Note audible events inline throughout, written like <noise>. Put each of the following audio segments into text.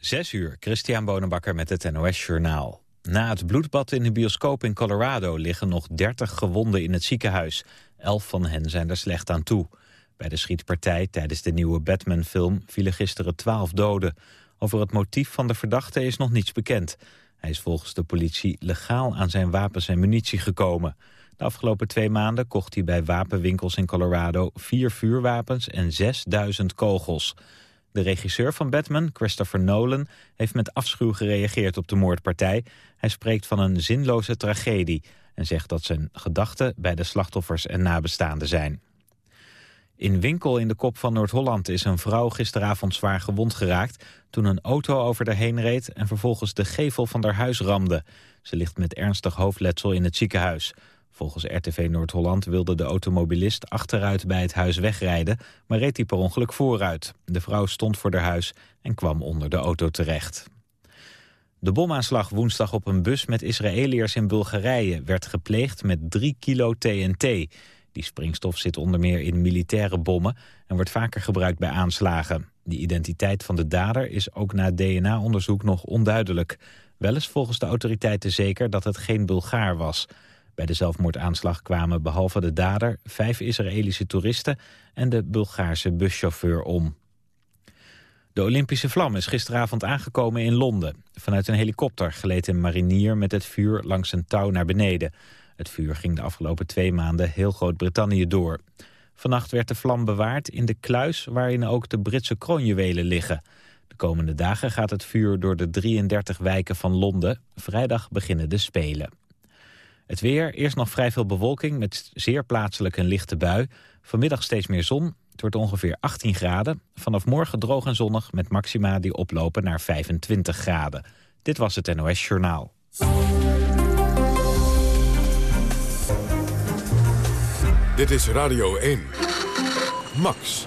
Zes uur, Christian Bonenbakker met het NOS Journaal. Na het bloedbad in de bioscoop in Colorado liggen nog 30 gewonden in het ziekenhuis. Elf van hen zijn er slecht aan toe. Bij de schietpartij tijdens de nieuwe Batman-film vielen gisteren 12 doden. Over het motief van de verdachte is nog niets bekend. Hij is volgens de politie legaal aan zijn wapens en munitie gekomen. De afgelopen twee maanden kocht hij bij wapenwinkels in Colorado vier vuurwapens en 6000 kogels. De regisseur van Batman, Christopher Nolan, heeft met afschuw gereageerd op de moordpartij. Hij spreekt van een zinloze tragedie en zegt dat zijn gedachten bij de slachtoffers en nabestaanden zijn. In Winkel in de kop van Noord-Holland is een vrouw gisteravond zwaar gewond geraakt... toen een auto over haar heen reed en vervolgens de gevel van haar huis ramde. Ze ligt met ernstig hoofdletsel in het ziekenhuis. Volgens RTV Noord-Holland wilde de automobilist achteruit bij het huis wegrijden... maar reed hij per ongeluk vooruit. De vrouw stond voor haar huis en kwam onder de auto terecht. De bomaanslag woensdag op een bus met Israëliërs in Bulgarije... werd gepleegd met 3 kilo TNT. Die springstof zit onder meer in militaire bommen... en wordt vaker gebruikt bij aanslagen. De identiteit van de dader is ook na DNA-onderzoek nog onduidelijk. Wel is volgens de autoriteiten zeker dat het geen Bulgaar was... Bij de zelfmoordaanslag kwamen behalve de dader vijf Israëlische toeristen en de Bulgaarse buschauffeur om. De Olympische vlam is gisteravond aangekomen in Londen. Vanuit een helikopter gleed een marinier met het vuur langs een touw naar beneden. Het vuur ging de afgelopen twee maanden heel Groot-Brittannië door. Vannacht werd de vlam bewaard in de kluis waarin ook de Britse kroonjuwelen liggen. De komende dagen gaat het vuur door de 33 wijken van Londen. Vrijdag beginnen de Spelen. Het weer, eerst nog vrij veel bewolking met zeer plaatselijk een lichte bui. Vanmiddag steeds meer zon. Het wordt ongeveer 18 graden. Vanaf morgen droog en zonnig met maxima die oplopen naar 25 graden. Dit was het NOS Journaal. Dit is Radio 1. Max.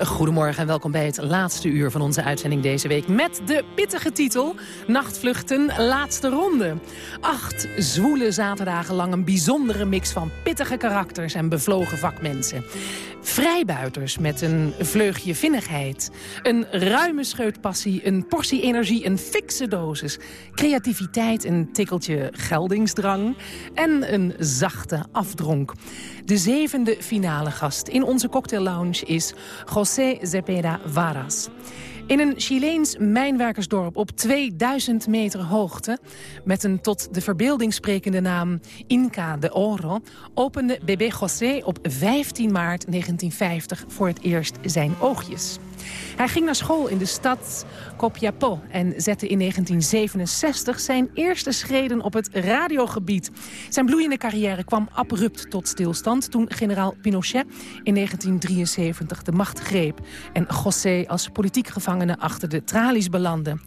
Goedemorgen en welkom bij het laatste uur van onze uitzending deze week... met de pittige titel Nachtvluchten Laatste Ronde. Acht zwoele zaterdagen lang een bijzondere mix van pittige karakters... en bevlogen vakmensen. Vrijbuiters met een vleugje vinnigheid. Een ruime scheutpassie, een portie energie, een fikse dosis. Creativiteit, een tikkeltje geldingsdrang. En een zachte afdronk. De zevende finale gast in onze cocktaillounge is José Zepeda Varas. In een Chileens mijnwerkersdorp op 2000 meter hoogte... met een tot de verbeelding sprekende naam Inca de Oro... opende Bebé José op 15 maart 1950 voor het eerst zijn oogjes. Hij ging naar school in de stad Copiapó en zette in 1967 zijn eerste schreden op het radiogebied. Zijn bloeiende carrière kwam abrupt tot stilstand toen generaal Pinochet in 1973 de macht greep en José als politiek gevangene achter de tralies belandde.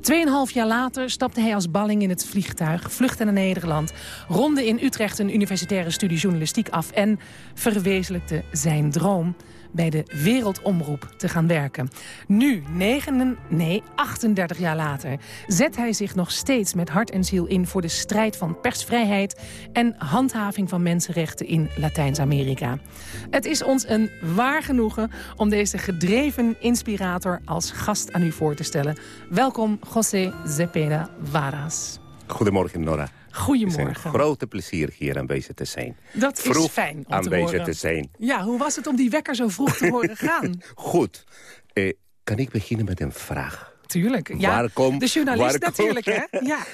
Tweeënhalf jaar later stapte hij als balling in het vliegtuig, vluchtte naar Nederland, ronde in Utrecht een universitaire studie journalistiek af en verwezenlijkte zijn droom bij de Wereldomroep te gaan werken. Nu, 9, nee, 38 jaar later, zet hij zich nog steeds met hart en ziel in... voor de strijd van persvrijheid en handhaving van mensenrechten in Latijns-Amerika. Het is ons een waar genoegen om deze gedreven inspirator als gast aan u voor te stellen. Welkom, José Zepeda Varas. Goedemorgen, Nora. Goedemorgen. Het is een grote plezier hier aanwezig te zijn. Dat is fijn om aanwezig te, horen. te zijn. Ja, hoe was het om die wekker zo vroeg te horen <laughs> gaan? Goed. Eh, kan ik beginnen met een vraag? Tuurlijk. Ja, waar kom, de journalist waar natuurlijk, hè? Ja. <laughs>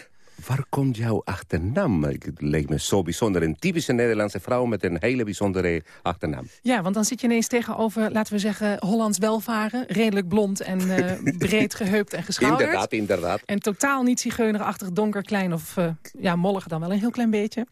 Waar komt jouw achternaam? Het leek me zo bijzonder. Een typische Nederlandse vrouw met een hele bijzondere achternaam. Ja, want dan zit je ineens tegenover, laten we zeggen, Hollands welvaren. Redelijk blond en uh, <laughs> breed geheupt en geschouderd. Inderdaad, inderdaad. En totaal niet zigeunerachtig, donker, klein of uh, ja, mollig dan wel een heel klein beetje.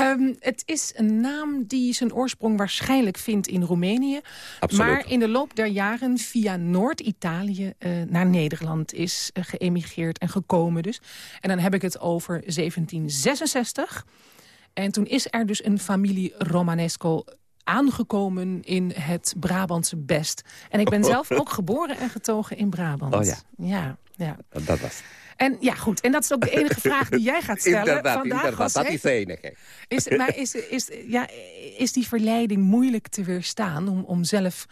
Um, het is een naam die zijn oorsprong waarschijnlijk vindt in Roemenië. Absoluut. Maar in de loop der jaren via Noord-Italië uh, naar Nederland is geëmigreerd en gekomen dus. En dan heb ik het over 1766. En toen is er dus een familie Romanesco aangekomen in het Brabantse Best. En ik ben zelf <laughs> ook geboren en getogen in Brabant. Oh ja. Ja, ja. Dat was En ja, goed. En dat is ook de enige <laughs> vraag die jij gaat stellen Inderdaad, vandaag. inderdaad. Dat is de enige. Is, maar is, is, ja, is die verleiding moeilijk te weerstaan om, om zelf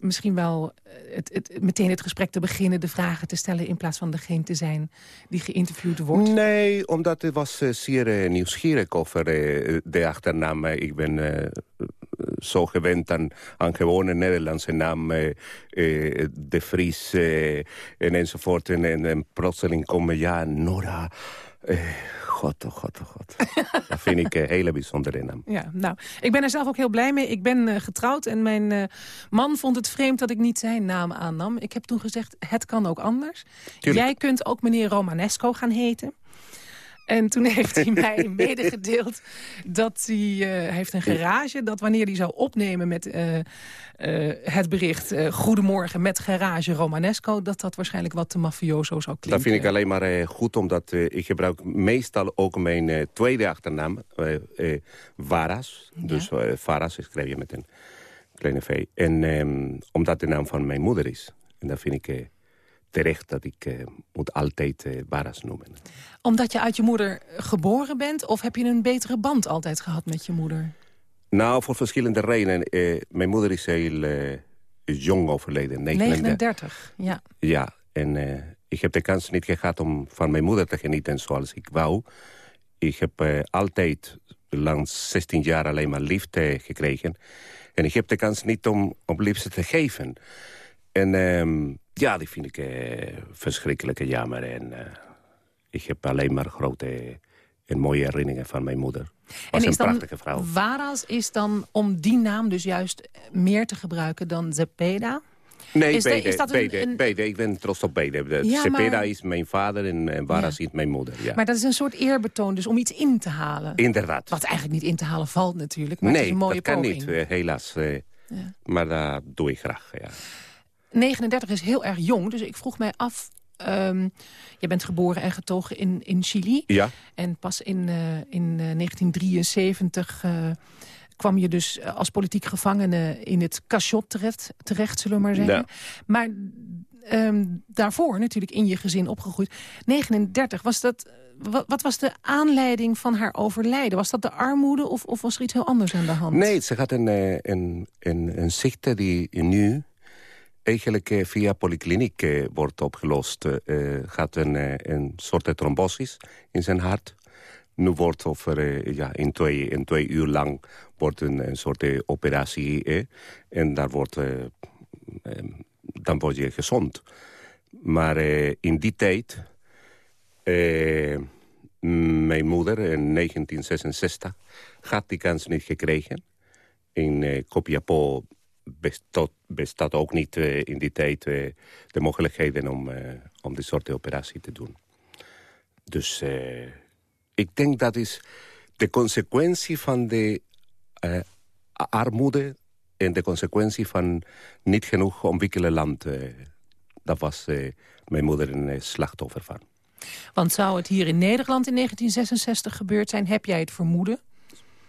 misschien wel eh, het, het, meteen het gesprek te beginnen... de vragen te stellen in plaats van degene te zijn die geïnterviewd wordt? Nee, omdat ik was eh, zeer eh, nieuwsgierig over de achternaam. Ik ben zo gewend aan, aan gewone Nederlandse naam. eh, de Vries en enzovoort. En, en, en plotseling komen, ja, Nora... eh, God, oh god, oh god. dat vind ik een hele bijzondere naam. Ja, nou, ik ben er zelf ook heel blij mee. Ik ben eh, getrouwd en mijn eh, man vond het vreemd dat ik niet zijn naam aannam. Ik heb toen gezegd, het kan ook anders. Tuurlijk. Jij kunt ook meneer Romanesco gaan heten. En toen heeft hij <laughs> mij medegedeeld dat hij, eh, heeft een garage... dat wanneer hij zou opnemen met eh, eh, het bericht... Goedemorgen met garage Romanesco... dat dat waarschijnlijk wat te mafioso zou klinken. Dat vind ik alleen maar goed, omdat ik gebruik meestal ook mijn tweede achternaam, Varas. Dus Varas schrijf je met een kleine v. En ehm, omdat de naam van mijn moeder is. En dat vind ik terecht dat ik moet altijd eh, Varas noemen. Omdat je uit je moeder geboren bent... of heb je een betere band altijd gehad met je moeder? Nou, voor verschillende redenen. Eh, mijn moeder is heel eh, jong overleden, 39. 39, ja. Ja, en eh, ik heb de kans niet gehad om van mijn moeder te genieten zoals ik wou. Ik heb altijd langs 16 jaar alleen maar liefde gekregen. En ik heb de kans niet om, om liefde te geven. En ehm, ja, die vind ik verschrikkelijk jammer. En ik heb alleen maar grote en mooie herinneringen van mijn moeder. Was en een is dan prachtige vrouw. Varas is dan om die naam dus juist meer te gebruiken dan Zepeda? Nee, Is de- is dat een- beide, een- beide. Ik ben trots op beide. De Ja, Cepeda maar- is mijn vader en, en Varas is mijn moeder. Ja. Maar dat is een soort eerbetoon dus om iets in te halen. Inderdaad. Wat eigenlijk niet in te halen valt natuurlijk, maar het is nee, een mooie dat kan niet, eh, helaas. eh, Maar dat doe ik graag, ja. 39 is heel erg jong, dus ik vroeg mij af... ehm, je bent geboren en getogen in, in Chili. Ja, En pas in, eh, in eh, 1973 eh, kwam je dus eh, als politiek gevangene in het cachot terecht, terecht zullen we maar zeggen. Ja. Maar ehm, daarvoor natuurlijk in je gezin opgegroeid. 39, was dat, wat, wat was de aanleiding van haar overlijden? Was dat de armoede of, of was er iets heel anders aan de hand? nee, ze had een, eh, een, een, een ziekte die nu eigenlijk eh, via polykliniek eh, wordt opgelost. Eh gaat een, een soort tromboses in zijn hart. Nu wordt over, ja, in, twee, in twee uur lang wordt een, een soort operatie. en daar wordt, eh, eh, dan word je gezond. Maar in die tijd... mijn moeder in 1966 had die kans niet gekregen. In Copiapó bestaat, bestaat ook niet eh, in die tijd eh, de mogelijkheden om, eh, om die soort operatie te doen. Dus ik denk dat is de consequentie van de armoede... en de consequentie van niet genoeg ontwikkelde land. dat was mijn moeder een slachtoffer van. Want zou het hier in Nederland in 1966 gebeurd zijn? Heb jij het vermoeden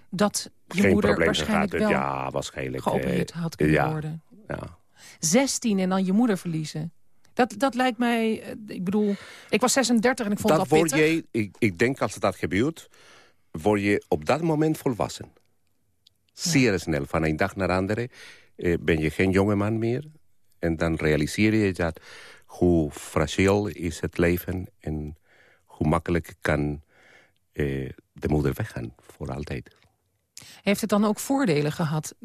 dat je Geen moeder waarschijnlijk gehad. wel Ja, waarschijnlijk. geopereerd had kunnen ja, worden? Ja. 16 en dan je moeder verliezen. Dat, dat lijkt mij, eh, ik bedoel, ik was 36 en ik vond dat word pittig. je, ik, ik denk als dat gebeurt, word je op dat moment volwassen. Zeer snel, van een dag naar de andere eh, ben je geen jongeman meer. En dan realiseer je dat hoe fragiel is het leven... en hoe makkelijk kan eh, de moeder weggaan voor altijd. Heeft het dan ook voordelen gehad,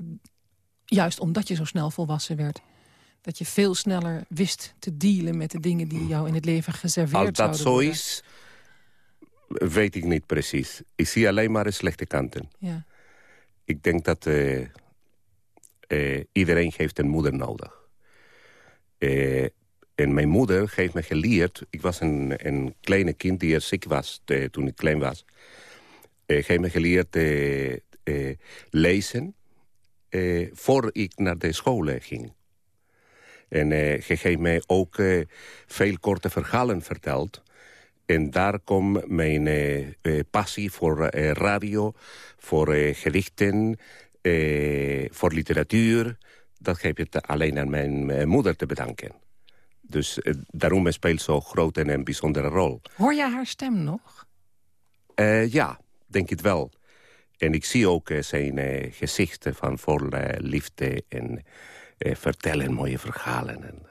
juist omdat je zo snel volwassen werd? Dat je veel sneller wist te dealen met de dingen die jou in het leven geserveerd Als dat zo worden? is, weet ik niet precies. Ik zie alleen maar de slechte kanten. Ja. Ik denk dat eh, eh, iedereen heeft een moeder nodig. Eh, en mijn moeder heeft me geleerd... Ik was een, een kleine kind die er ziek was toen ik klein was. Heeft me geleerd lezen eh, voor ik naar de school eh, ging. En eh je heeft mij ook eh, veel korte verhalen verteld. En daar komt mijn eh, passie voor eh, radio, voor eh, gedichten... voor literatuur, dat heb je alleen aan mijn moeder te bedanken. Dus daarom speelt zo groot en een bijzondere rol. Hoor jij haar stem nog? ja, denk het wel. En ik zie ook zijn gezichten van vol liefde en vertellen mooie verhalen. En,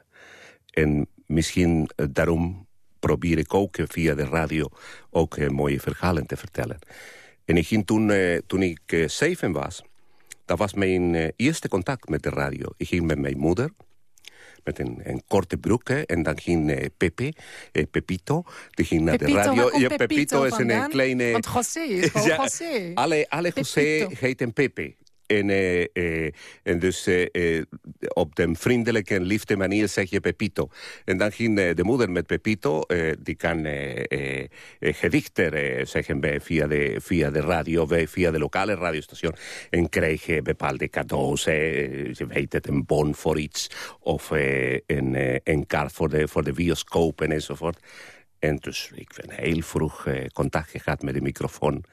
en misschien daarom probeer ik ook via de radio ook mooie verhalen te vertellen. En ik ging toen, toen ik zeven was, dat was mijn eerste contact met de radio. Ik ging met mijn moeder met een, een korte broek. Hè. En dan ging uh, Pepe, uh, Pepito, die ging naar Pepito, de radio. Ja, Pepito, Pepito is een, kleine... Want José is <laughs> gewoon ja, José. Alle, alle José heten Pepe. En, uh, uh, en dus uh, op de vriendelijke en liefde manier zeg je Pepito. En dan ging de moeder met Pepito, die kan gedichten zeggen bij, via, de, via de radio, via de lokale radiostation. En kreeg bepaalde cadeaus, je weet het, een bon voor iets. Of een, een kaart voor de, voor de bioscopen enzovoort. En dus ik ben heel vroeg contact gehad met de microfoon.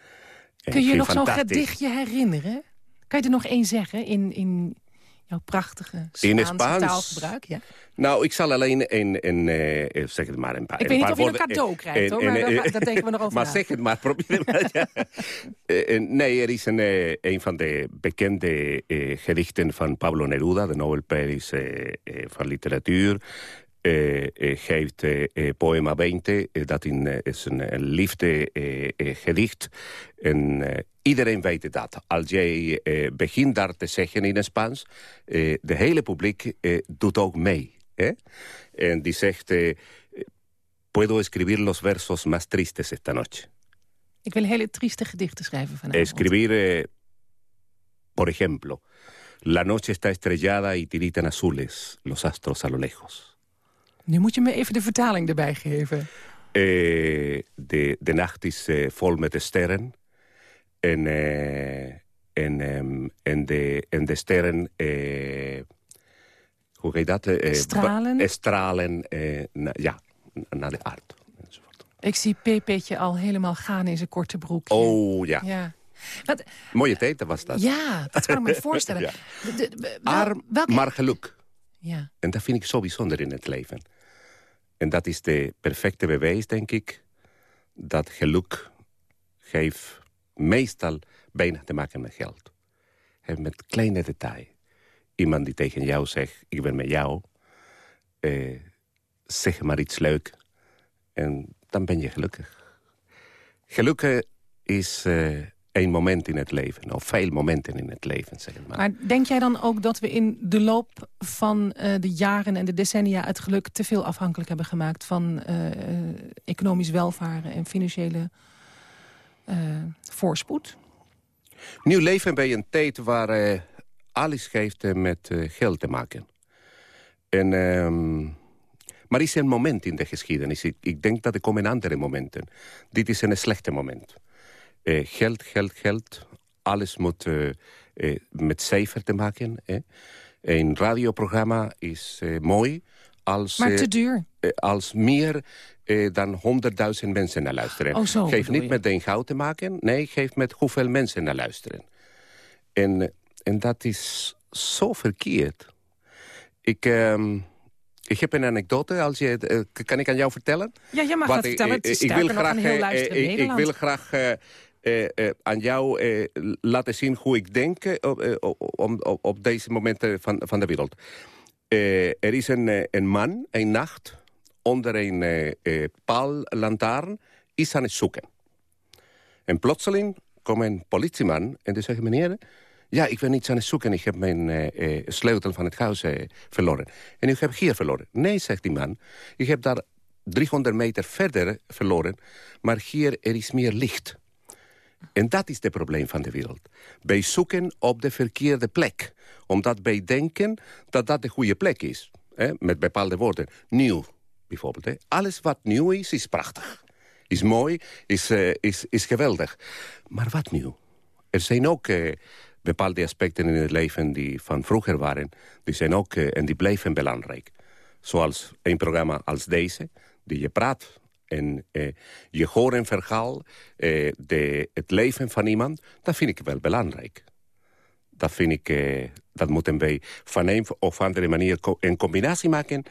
Kun je nog zo'n gedichtje herinneren? Kan je er nog één zeggen in, in jouw prachtige Spaanse taalgebruik? Ja. Nou, ik zal alleen een, een, uh, zeg het maar een paar Ik weet niet of je een cadeau krijgt, hoor, maar daar, denken we nog <laughs> over Maar zeg het maar, probeer het ja. <laughs> nee, er is een, een van de bekende gedichten van Pablo Neruda, de Nobelprijs van literatuur. Geeft Poema 20, dat in, is een, een liefde gedicht. En Iedereen weet dat. Als jij eh, begint daar te zeggen in het Spaans... Eh, de hele publiek eh, doet ook mee. Hè? En die zegt... Eh, Puedo escribir los versos más tristes esta noche. Ik wil hele trieste gedichten schrijven vanavond. Escribir, eh, por ejemplo... La noche está estrellada y tiritan azules los astros a lo lejos. Nu moet je me even de vertaling erbij geven. Eh, de, de nacht is eh, vol met de sterren en, uh, en, um, en, de, en de sterren... Hoe heet dat? Stralen? stralen na, ja, naar de aarde. Ik zie Pepetje al helemaal gaan in zijn korte broekje. Oh, ja. ja. Wat, Mooie tijd was dat. Ja, dat kan ik me <laughs> voorstellen. ja. de, de, wel, Arm, welke... maar geluk. Ja. En dat vind ik zo bijzonder in het leven. En dat is de perfecte bewijs, denk ik... dat geluk geeft meestal bijna te maken met geld. Heeft met kleine detail. Iemand die tegen jou zegt, ik ben met jou. Eh, zeg maar iets leuk. En dan ben je gelukkig. Gelukkig is uh, één moment in het leven. Of veel momenten in het leven, zeg maar. Maar denk jij dan ook dat we in de loop van uh, de jaren en de decennia... het geluk te veel afhankelijk hebben gemaakt van uh, economisch welvaren en financiële uh, voorspoed? Nu leven bij een tijd waar alles heeft met geld te maken. En, um, maar is een moment in de geschiedenis. Ik, ik, denk dat er komen andere momenten. Dit is een slechte moment. Geld, geld, geld. Alles moet met cijfer te maken. Een radioprogramma is mooi als... Maar te duur. als meer eh, dan 100.000 mensen naar luisteren. Oh, zo, geeft niet met een goud te maken, nee, geeft met hoeveel mensen naar luisteren. En, eh, en dat is zo verkeerd. Ik, uh, ik heb een anekdote, als je, kan ik aan jou vertellen? Ja, jij mag Wat, dat vertellen. Het is ik, wil graag, heel ik, ik, wil graag aan jou laten zien hoe ik denk op, op, op, deze momenten van, van de wereld. er is een, man, een nacht onder een eh, eh, paallantaarn is aan het zoeken. En plotseling komt een politieman en die zegt... meneer, ja, ik ben iets aan het zoeken. Ik heb mijn eh, eh sleutel van het huis eh, verloren. En ik heb hier verloren. Nee, zegt die man. Ik heb daar 300 meter verder verloren. Maar hier er is meer licht. En dat is het probleem van de wereld. Wij zoeken op de verkeerde plek. Omdat wij denken dat dat de goede plek is. Hè? Met bepaalde woorden. Nieuw, bijvoorbeeld. Alles wat nieuw is, is prachtig. Is mooi, is, uh, is, is geweldig. Maar wat nieuw? Er zijn ook uh, bepaalde aspecten in het leven die van vroeger waren. Die zijn ook, uh, en die blijven belangrijk. Zoals een programma als deze, die je praat en je hoort een verhaal, de, het leven van iemand, dat vind ik wel belangrijk. Dat vind ik, dat moeten wij van een of andere manier een combinatie maken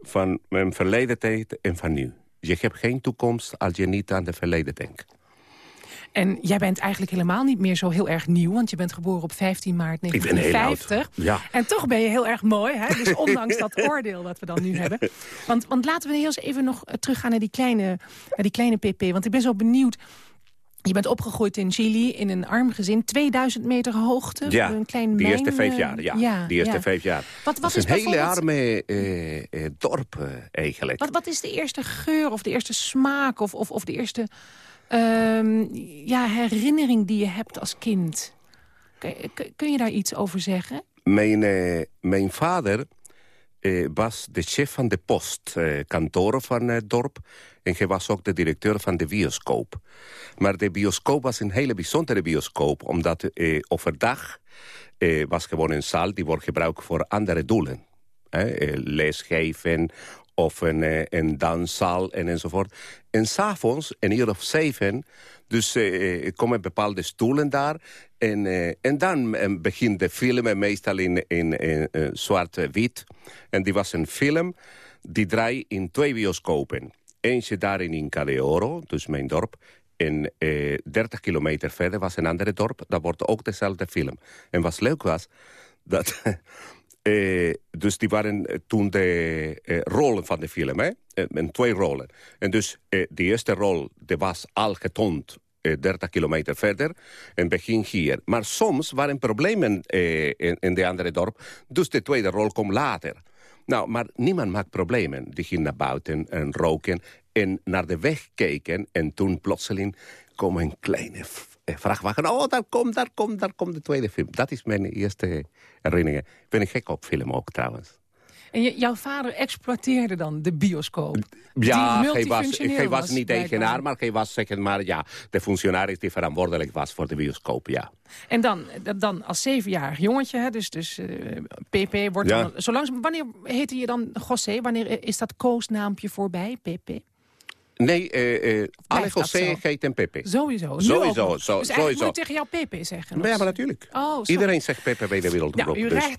van mijn verleden tijd en van nu. Je hebt geen toekomst als je niet aan het verleden denkt. En jij bent eigenlijk helemaal niet meer zo heel erg nieuw... want je bent geboren op 15 maart 1950. Ja. En toch ben je heel erg mooi, hè? dus ondanks dat <laughs> oordeel wat we dan nu hebben. Want, want laten we heel eens even nog teruggaan naar die kleine, naar die kleine pp. Want ik ben zo benieuwd... Je bent opgegroeid in Chili in een arm gezin, 2000 meter hoogte. Ja, een klein die eerste vijf eh, jaar. Ja, eerste vijf jaar. Wat, wat is, is een hele arme uh, uh, dorp eigenlijk. Wat, wat is de eerste geur of de eerste smaak of, of, of de eerste uh, ja, herinnering die je hebt als kind? Kun, je daar iets over zeggen? Mijn, mijn vader was de chef van de postkantoren van het dorp. En hij was ook de directeur van de bioscoop. Maar de bioscoop was een hele bijzondere bioscoop. Omdat eh, overdag eh, was gewoon een zaal die wordt gebruikt voor andere doelen. Eh, lesgeven of een, eh, een danszaal en enzovoort. En s'avonds, een uur of zeven, dus uh, komen bepaalde stoelen daar. En, uh, en dan begint de film, meestal in, in, zwart-wit. En die was een film die draait in twee bioscopen. Eentje daar in Inca de Oro, dus mijn dorp. En eh, 30 kilometer verder was een andere dorp. Dat wordt ook dezelfde film. En wat leuk was, dat... <laughs> eh, dus die waren toen de eh, rollen van de film, hè? En twee rollen. En dus eh, de eerste rol was al getoond 30 kilometer verder en begin hier. Maar soms waren problemen eh, in, in de andere dorp, dus de tweede rol komt later. Nou, maar niemand maakt problemen. Die ging naar buiten en roken en naar de weg keken. En toen plotseling kwam een kleine vrachtwagen. Oh, daar komt, daar komt, daar komt de tweede film. Dat is mijn eerste herinnering. Ik ben een gek op film ook trouwens. En jouw vader exploiteerde dan de bioscoop? Ja, hij was, hij was niet eigenaar, maar hij was zeg maar, ja, de functionaris die verantwoordelijk was voor de bioscoop, ja. En dan, dan als zevenjarig jongetje, hè, dus, dus uh, eh, PP wordt ja. dan... Zolang, wanneer heette je dan José? Wanneer is dat koosnaampje voorbij, PP? Nee, José heet en Pepe. Sowieso. Sowieso. Zo, dus sowieso. moet tegen jou Pepe zeggen. Ja, maar natuurlijk. Oh, Iedereen zegt Pepe bij de wereld. Nou, u, dus.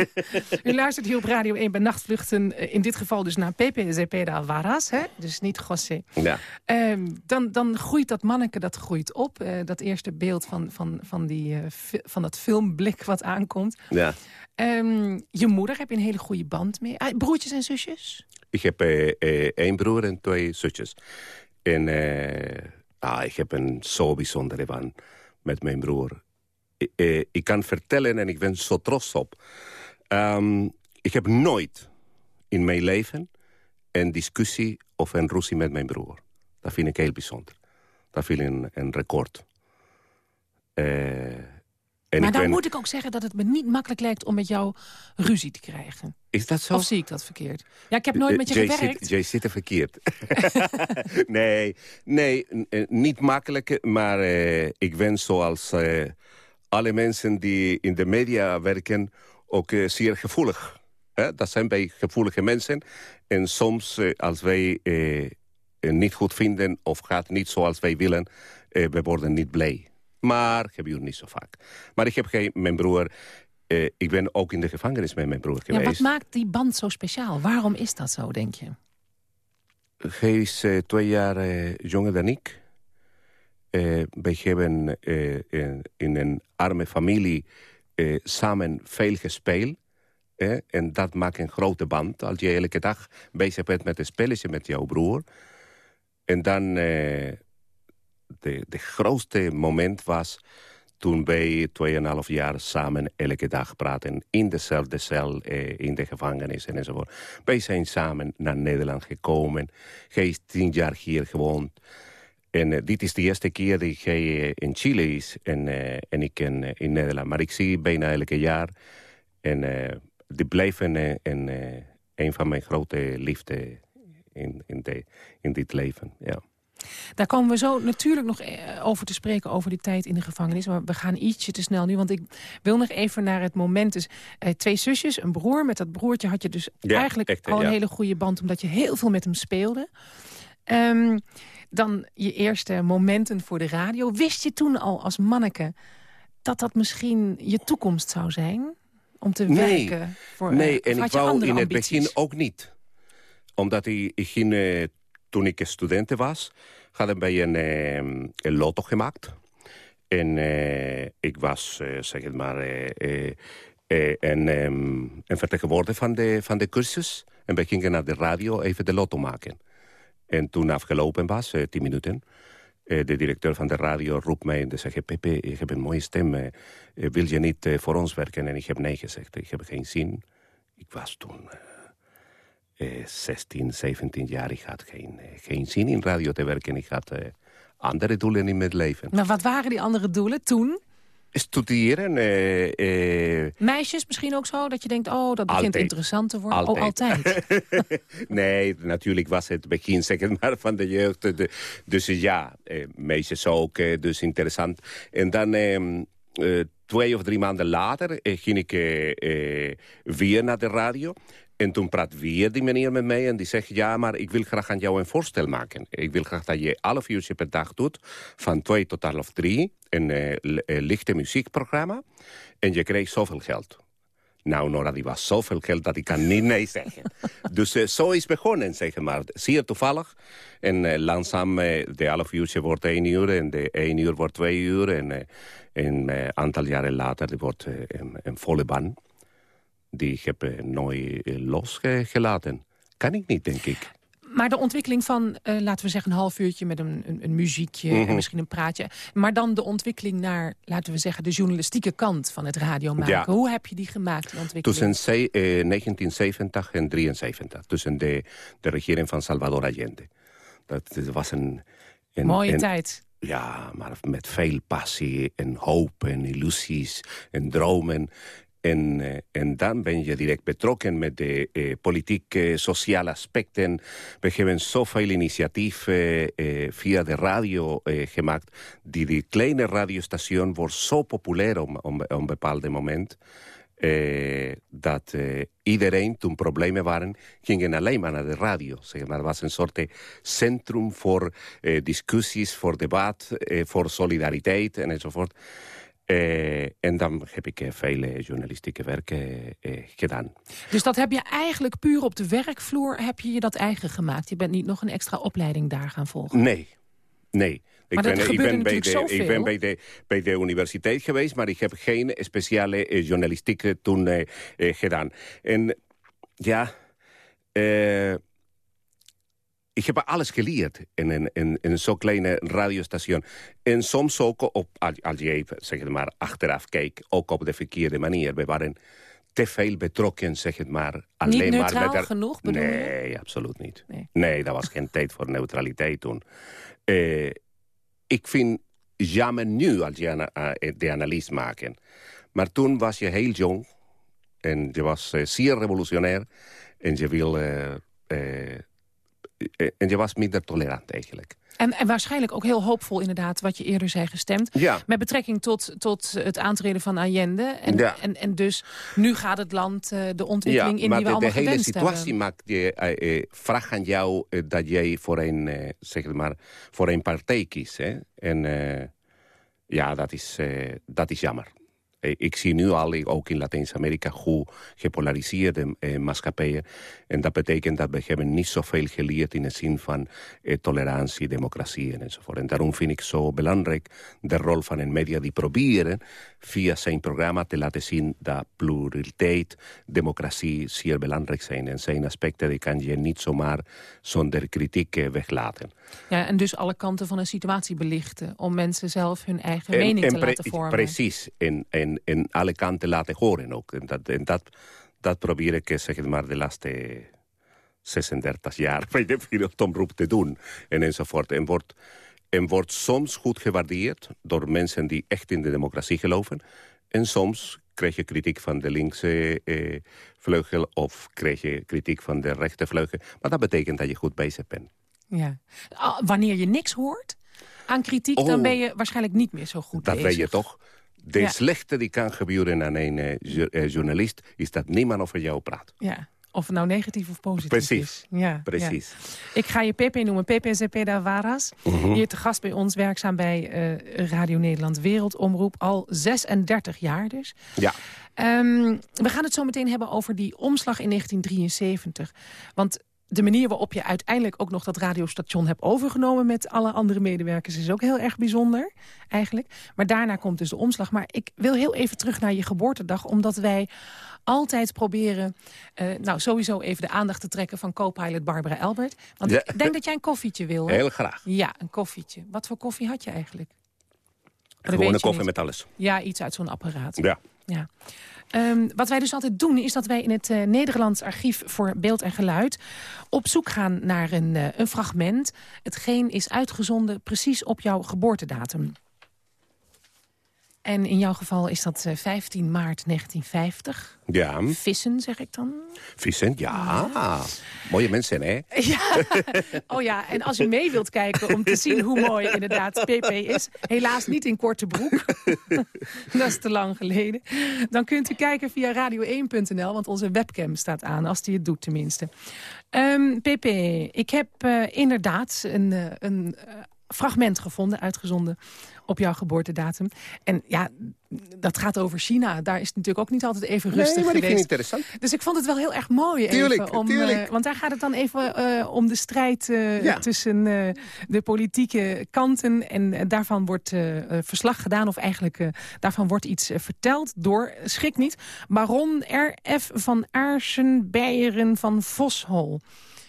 <laughs> u luistert hier op Radio 1 bij Nachtvluchten. In dit geval dus naar Pepe Zepeda Varas. Hè? Dus niet José. Ja. Um, dan, dan groeit dat manneke dat groeit op. Uh, dat eerste beeld van, van, van, die, uh, van dat filmblik wat aankomt. Ja. Um, je moeder heb je een hele goede band mee. Ah, broertjes en zusjes? Ik heb uh, uh, één broer en twee zusjes. En uh, ah, ik heb een zo bijzondere band met mijn broer. I, ik kan vertellen en ik ben zo trots op. Um, ik heb nooit in mijn leven een discussie of een ruzie met mijn broer. Dat vind ik heel bijzonder. Dat vind ik een, een record. En maar dan ben... moet ik ook zeggen dat het me niet makkelijk lijkt om met jou ruzie te krijgen. Is dat zo? Of zie ik dat verkeerd? Ja, ik heb nooit met je gewerkt. Zit, Jay zit er verkeerd. <laughs> nee, nee, niet makkelijk, maar uh, ik ben zoals uh, alle mensen die in de media werken ook zeer gevoelig. Dat zijn wij gevoelige mensen. En soms als wij niet goed vinden of gaat niet zoals wij willen, we worden niet blij. Maar gebeurt niet zo vaak. Maar ik heb geen, mijn broer... Uh, ik ben ook in de gevangenis met mijn broer geweest. Ja, wat maakt die band zo speciaal? Waarom is dat zo, denk je? Hij is uh, twee jaar uh, jonger dan ik. wij hebben in, in, een arme familie samen veel gespeeld. en dat maakt een grote band. Als je elke dag bezig bent met een spelletje met jouw broer. En dan de, de grootste moment was toen wij 2,5 jaar samen elke dag praten... in dezelfde cel, eh, in de gevangenis enzovoort. Wij zijn samen naar Nederland gekomen. Hij is tien jaar hier gewoond. En uh, dit is de eerste keer dat hij uh, in Chile is en, ik in, Nederland. Maar ik zie bijna elke jaar. En die blijven een, van mijn grote liefde in, in, de, in dit leven, ja. Daar komen we zo natuurlijk nog eh, over te spreken, over die tijd in de gevangenis. Maar we gaan ietsje te snel nu, want ik wil nog even naar het moment. Dus eh, twee zusjes, een broer. Met dat broertje had je dus eigenlijk echt, al een hele goede band... omdat je heel veel met hem speelde. Um, dan je eerste momenten voor de radio. Wist je toen al als manneke dat dat misschien je toekomst zou zijn? Om te Nee. werken voor Nee, eh, en ik wou in het ambities? begin ook niet. Omdat ik, ik ging, eh, toen ik student was, hadden wij een, eh, een lotto gemaakt. En eh, ik was, eh, zeg maar, eh, een, ehm, een vertegenwoordiger van de, van de cursus. En wij gingen naar de radio even de lotto maken. En toen afgelopen was, tien minuten... de directeur van de radio roept mij en zegt... Pepe, je hebt een mooie stem. wil je niet voor ons werken? En ik heb nee gezegd. Ik heb geen zin. Ik was toen 16, 17 jaar. Ik had geen, eh, geen zin in radio te werken. Ik had eh, andere doelen in mijn leven. Maar wat waren die andere doelen toen? Studeren. eh, eh, Meisjes misschien ook zo? Dat je denkt, oh, dat begint Altijd. interessant te worden. Altijd. Oh, altijd. <laughs> nee, natuurlijk was het begin zeg maar, van de jeugd. De, dus ja, eh, meisjes ook, eh, dus interessant. En dan ehm, eh, twee of drie maanden later eh, ging ik eh, eh, weer naar de radio. En toen praat weer die meneer met mij en die zegt... ja, maar ik wil graag aan jou een voorstel maken. Ik wil graag dat je half uurtje per dag doet... van twee tot half drie, een eh, eh, lichte muziekprogramma. En je krijgt zoveel geld. Nou, Nora, die was zoveel geld dat ik kan niet nee zeggen. <laughs> dus eh, zo is begonnen, zeg maar. Zeer toevallig. En eh, langzaam, de half uurtje wordt één uur... en de één uur wordt twee uur. En een aantal jaren later wordt een, een volle baan. Die ik heb nooit eh, losgelaten. Kan ik niet, denk ik. Maar de ontwikkeling van, eh, laten we zeggen, een half uurtje met een, een, een muziekje Mhm. en misschien een praatje. Maar dan de ontwikkeling naar, laten we zeggen, de journalistieke kant van het radio maken. Ja. Hoe heb je die gemaakt, die ontwikkeling? Tussen eh, 1970 en 73. Tussen de, de regering van Salvador Allende. Dat was een... een Mooie een- tijd. Ja, maar met veel passie en hoop en illusies en dromen. En, eh, en dan ben je direct betrokken met de eh, politieke, sociale aspecten. We hebben zoveel initiatief eh, eh, via de radio eh, gemaakt. Die, die kleine radiostation wordt zo populair op, een bepaald moment. eh, dat eh, iedereen, toen problemen waren, gingen alleen maar naar de radio. Zeg maar. Het was een soort eh, centrum voor eh, discussies, voor debat, eh, voor solidariteit en enzovoort. Eh, en dan heb ik eh, vele journalistieke werken eh, gedaan. Dus dat heb je eigenlijk puur op de werkvloer, heb je je dat eigen gemaakt. Je bent niet nog een extra opleiding daar gaan volgen. Nee, nee. Maar dat ik ben, bij, de, ik ben bij, de, bij de universiteit geweest, maar ik heb geen speciale journalistiek toen gedaan. En ja, eh, ik heb alles geleerd in een, in, in zo'n kleine radiostation. En soms ook, op, als je even, zeg het maar, achteraf kijkt, ook op de verkeerde manier. We waren te veel betrokken, zeg het maar. Alleen Niet maar neutraal met haar- genoeg, bedoel je? Nee, absoluut niet. Nee. Nee, dat was geen <laughs> tijd voor neutraliteit toen. Eh, ik vind jammer nu als je ana- eh, de analyse maken. Maar toen was je heel jong en je was eh, zeer revolutionair. En je, wil, eh, eh, eh, en je was minder tolerant eigenlijk. En, en waarschijnlijk ook heel hoopvol inderdaad, wat je eerder zei gestemd. Ja. Met betrekking tot, tot het aantreden van Allende. En, Ja. en, en dus nu gaat het land eh, de ontwikkeling in die we de, de hele situatie hebben. maakt je eh, eh, vraag aan jou eh, dat jij voor een, eh, zeg maar, voor een partij kiest. Hè? En eh, ja, dat is, eh, dat is jammer. Eh, Ik zie nu al, eh, ook in Latijns-Amerika, hoe gepolariseerde eh, maatschappijen. En dat betekent dat we hebben niet zoveel geleerd in de zin van eh, tolerantie, democratie en enzovoort. En daarom vind ik zo belangrijk de rol van een media die proberen via zijn programma te laten zien dat pluraliteit, democratie zeer belangrijk zijn. En zijn aspecten die kan je niet zomaar zonder kritiek eh, weglaten. Ja, en dus alle kanten van een situatie belichten... om mensen zelf hun eigen En- mening en te laten vormen. Precies, en, en, en alle kanten laten horen ook. En dat, en dat, dat probeer ik eh, zeg maar de laatste 36 jaar <laughs> bij de Wereldomroep te doen. En enzovoort. En wordt, en wordt soms goed gewaardeerd door mensen die echt in de democratie geloven. En soms krijg je kritiek van de linkse eh, vleugel of krijg je kritiek van de rechte vleugel. Maar dat betekent dat je goed bezig bent. Ja. Ah, Wanneer je niks hoort aan kritiek... dan Oh. ben je waarschijnlijk niet meer zo goed Dat bezig. weet je toch? De Ja. slechte die kan gebeuren aan een eh, eh, journalist... is dat niemand over jou praat. Ja. Of het nou negatief of positief Precies. is. Ja, Precies. ja. Ik ga je Pepe noemen. Pepe Zepeda Varas. Mhm. Hier te gast bij ons, werkzaam bij eh, Radio Nederland Wereldomroep. Al 36 jaar dus. Ja. Ehm, we gaan het zo meteen hebben over die omslag in 1973. Want de manier waarop je uiteindelijk ook nog dat radiostation hebt overgenomen... met alle andere medewerkers is ook heel erg bijzonder, eigenlijk. Maar daarna komt dus de omslag. Maar ik wil heel even terug naar je geboortedag... omdat wij altijd proberen, eh, nou sowieso even de aandacht te trekken... van co-pilot Barbara Elbert. Want Ja. ik denk dat jij een koffietje wil. hè? Heel graag. Ja, een koffietje. Wat voor koffie had je eigenlijk? Je koffie met alles. Ja, iets uit zo'n apparaat. Ja. Ja. Ehm, wat wij dus altijd doen, is dat wij in het eh, Nederlands Archief voor Beeld en Geluid op zoek gaan naar een, eh, een fragment. Hetgeen is uitgezonden precies op jouw geboortedatum. En in jouw geval is dat eh, 15 maart 1950. Ja. Vissen, zeg ik dan. Vincent, ja. Mooie mensen, hè? <laughs> Ja. Oh ja, en als je mee wilt kijken om te zien hoe mooi inderdaad PP is... helaas niet in korte broek. <laughs> dat is te lang geleden. Dan kunt u kijken via radio1.nl, want onze webcam staat aan. Als die het doet tenminste. Ehm PP, ik heb eh, inderdaad een, eh, een eh, fragment gevonden, uitgezonden op jouw geboortedatum. En ja, dat gaat over China. Daar is het natuurlijk ook niet altijd even rustig nee, maar ik geweest. vind het interessant. Dus ik vond het wel heel erg mooi. Tuurlijk, even, om, tuurlijk. eh, want daar gaat het dan even eh, om de strijd eh, Ja. tussen eh, de politieke kanten. En eh, daarvan wordt eh, eh, verslag gedaan. Of eigenlijk eh, daarvan wordt iets eh, verteld door, schrik niet, baron R.F. van Aarsen Beieren van Voshol.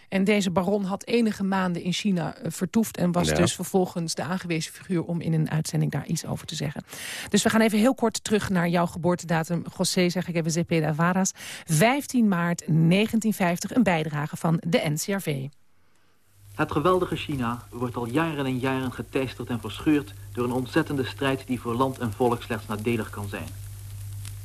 En deze baron had enige maanden in China eh, vertoefd... en was Ja. dus vervolgens de aangewezen figuur... om in een uitzending daar iets over te zeggen. Dus we gaan even heel kort terug naar jouw geboortedatum. José, zeg ik even, Zepeda Varas. 15 maart 1950, een bijdrage van de NCRV. Het geweldige China wordt al jaren en jaren geteisterd en verscheurd door een ontzettende strijd die voor land en volk slechts nadelig kan zijn.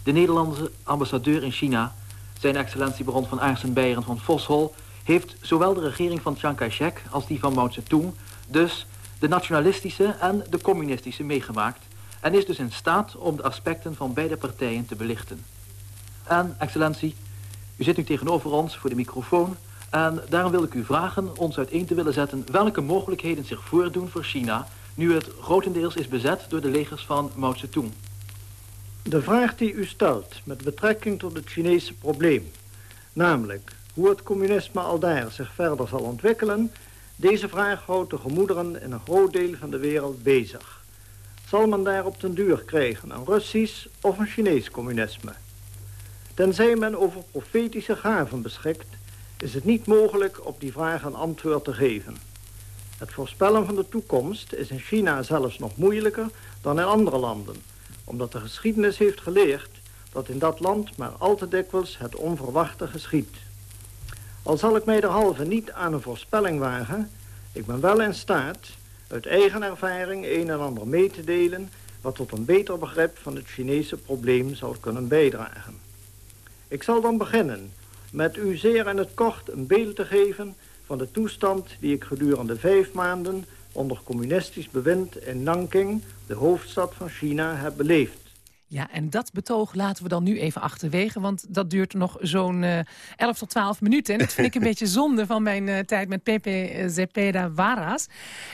De Nederlandse ambassadeur in China, zijn excellentie baron van Aarsen-Beieren van Voshol, heeft zowel de regering van Chiang Kai-shek als die van Mao Zedong, dus de nationalistische en de communistische meegemaakt en is dus in staat om de aspecten van beide partijen te belichten. En, excellentie, u zit nu tegenover ons voor de microfoon en daarom wil ik u vragen ons uiteen te willen zetten welke mogelijkheden zich voordoen voor China nu het grotendeels is bezet door de legers van Mao Zedong. De vraag die u stelt met betrekking tot het Chinese probleem, namelijk hoe het communisme aldaar zich verder zal ontwikkelen, deze vraag houdt de gemoederen in een groot deel van de wereld bezig. Zal men daar op den duur krijgen een Russisch of een Chinees communisme? Tenzij men over profetische gaven beschikt, is het niet mogelijk op die vraag een antwoord te geven. Het voorspellen van de toekomst is in China zelfs nog moeilijker dan in andere landen omdat de geschiedenis heeft geleerd dat in dat land maar al te dikwijls het onverwachte geschiet. Al zal ik mij derhalve niet aan een voorspelling wagen, ik ben wel in staat uit eigen ervaring een en ander mee te delen wat tot een beter begrip van het Chinese probleem zal kunnen bijdragen. Ik zal dan beginnen met u zeer in het kort een beeld te geven van de toestand die ik gedurende vijf maanden onder communistisch bewind in Nanking, de hoofdstad van China, heb beleefd. Ja, en dat betoog laten we dan nu even achterwege. Want dat duurt nog zo'n eh 11 tot 12 minuten. En dat vind ik een <laughs> beetje zonde van mijn eh, tijd met Pepe Zepeda Varas.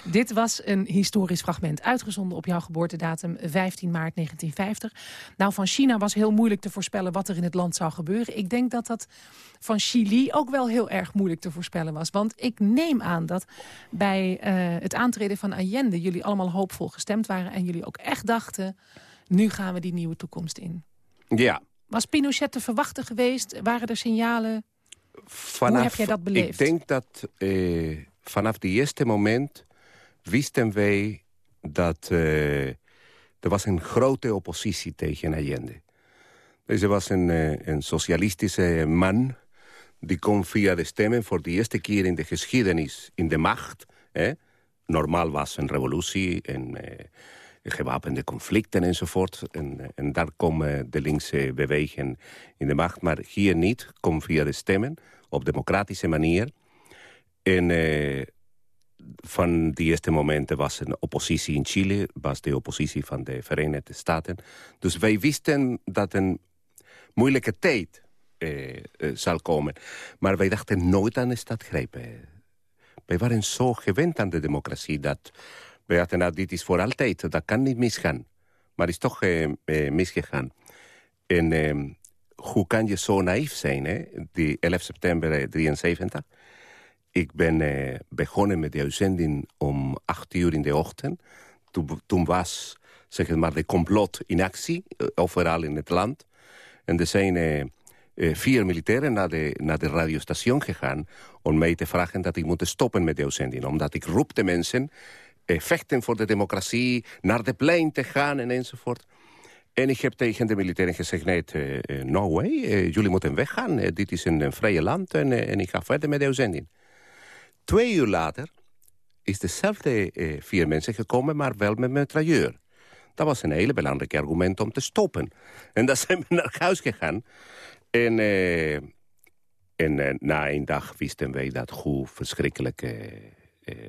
Dit was een historisch fragment. Uitgezonden op jouw geboortedatum 15 maart 1950. Nou, van China was heel moeilijk te voorspellen wat er in het land zou gebeuren. Ik denk dat dat van Chili ook wel heel erg moeilijk te voorspellen was. Want ik neem aan dat bij eh, het aantreden van Allende... jullie allemaal hoopvol gestemd waren en jullie ook echt dachten... nu gaan we die nieuwe toekomst in. Ja. Was Pinochet te verwachten geweest? Waren er signalen? Vanaf, heb jij dat beleefd? Ik denk dat eh, vanaf het eerste moment wisten wij dat eh, er was een grote oppositie tegen Allende. Dus er was een, eh, een socialistische man die kon via de stemmen voor de eerste keer in de geschiedenis in de macht. Hè? Normaal was een revolutie en eh, gewapende conflicten enzovoort. En, en daar komen de linkse beweging in de macht. Maar hier niet, kom via de stemmen, op democratische manier. En eh, van die eerste momenten was een oppositie in Chile, was de oppositie van de Verenigde Staten. Dus wij wisten dat een moeilijke tijd zal komen. Maar wij dachten nooit aan de stadgreep. Wij waren zo gewend aan de democratie dat wij dachten, nou, dit is voor altijd, dat kan niet misgaan. Maar is toch misgegaan. En ehm, hoe kan je zo naïef zijn? Die 11 september 73. Ik ben begonnen met de uitzending om 8 uur in de ochtend. Toen, was zeg maar, de complot in actie, overal in het land. En er zijn vier militairen naar de, de radiostation gegaan... om mij te vragen dat ik moet stoppen met de uitzending. Omdat ik roep de mensen vechten voor de democratie... naar de plein te gaan en enzovoort. En ik heb tegen de militairen gezegd, nee, uh, no way, uh, jullie moeten weggaan. dit is een, een vrije land en, en, ik ga verder met de uitzending. Twee uur later is dezelfde vier mensen gekomen, maar wel met metrailleur. Dat was een hele belangrijk argument om te stoppen. En dan <laughs> zijn we naar huis gegaan. En, en na een dag wisten wij dat hoe verschrikkelijk eh,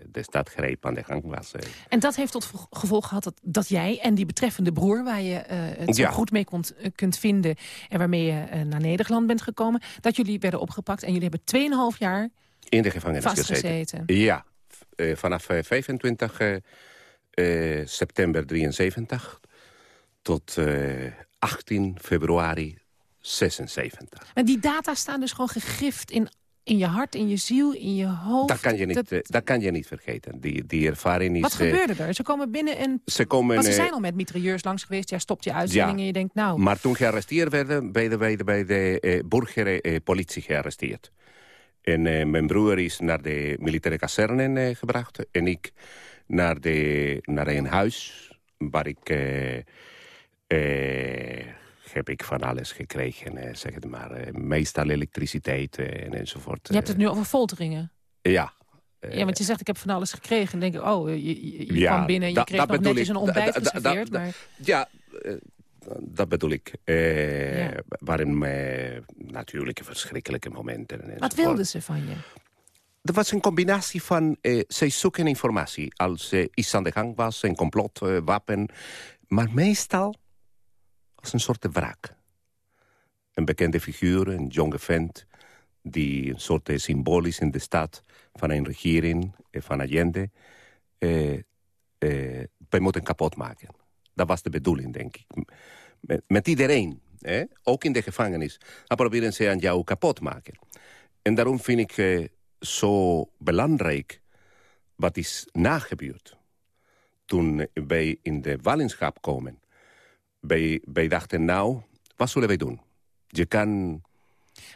de stadgreep aan de gang was. Eh. En dat heeft tot gevolg gehad dat, dat jij en die betreffende broer... waar je uh, het zo goed mee kunt, kunt vinden en waarmee je naar Nederland bent gekomen... dat jullie werden opgepakt en jullie hebben 2,5 jaar in de gevangenis vastgezeten. Ja, vanaf 25 september 73 tot 18 februari 76. En die data staan dus gewoon gegrift in in je hart, in je ziel, in je hoofd. Dat kan je niet, dat... Eh, kan je niet vergeten. Die, die ervaring is... Wat gebeurde er? Ze komen binnen en... Ze komen, Want ze zijn al met mitrailleurs langs geweest. Ja, stopt je uitzending en je denkt nou... Maar toen gearresteerd werden, bij de, bij de, bij de eh, burgerpolitie eh, gearresteerd. En eh, mijn broer is naar de militaire kazerne eh, gebracht. En ik naar, de, naar een huis waar ik... Eh, heb ik van alles gekregen. Eh, zeg het maar. Eh, meestal elektriciteit eh, en enzovoort. Je hebt het nu over folteringen? Ja. Ja, want je zegt ik heb van alles gekregen. Dan denk ik, oh, je, je kwam binnen en je kreeg nog netjes een ontbijt geserveerd. Maar... Ja, dat bedoel ik. Uh, ja. waren natuurlijk verschrikkelijke momenten. Wat wilden ze van je? Er was een combinatie van, uh, zij zoeken informatie. Als iets aan de gang was, een complot, wapen. Maar meestal als een soort wraak. Een bekende figuur, een jonge vent... die een soort symbool is in de stad van een regering, eh, van Allende... Eh, eh, wij moeten kapot maken. Dat was de bedoeling, denk ik. Met, met iedereen, hè? ook in de gevangenis. Dan proberen ze aan jou kapot maken. En daarom vind ik eh, zo belangrijk wat is nagebeurd. Toen wij in de wallenschap komen wij, wij dachten, nou, wat zullen wij doen? Je kan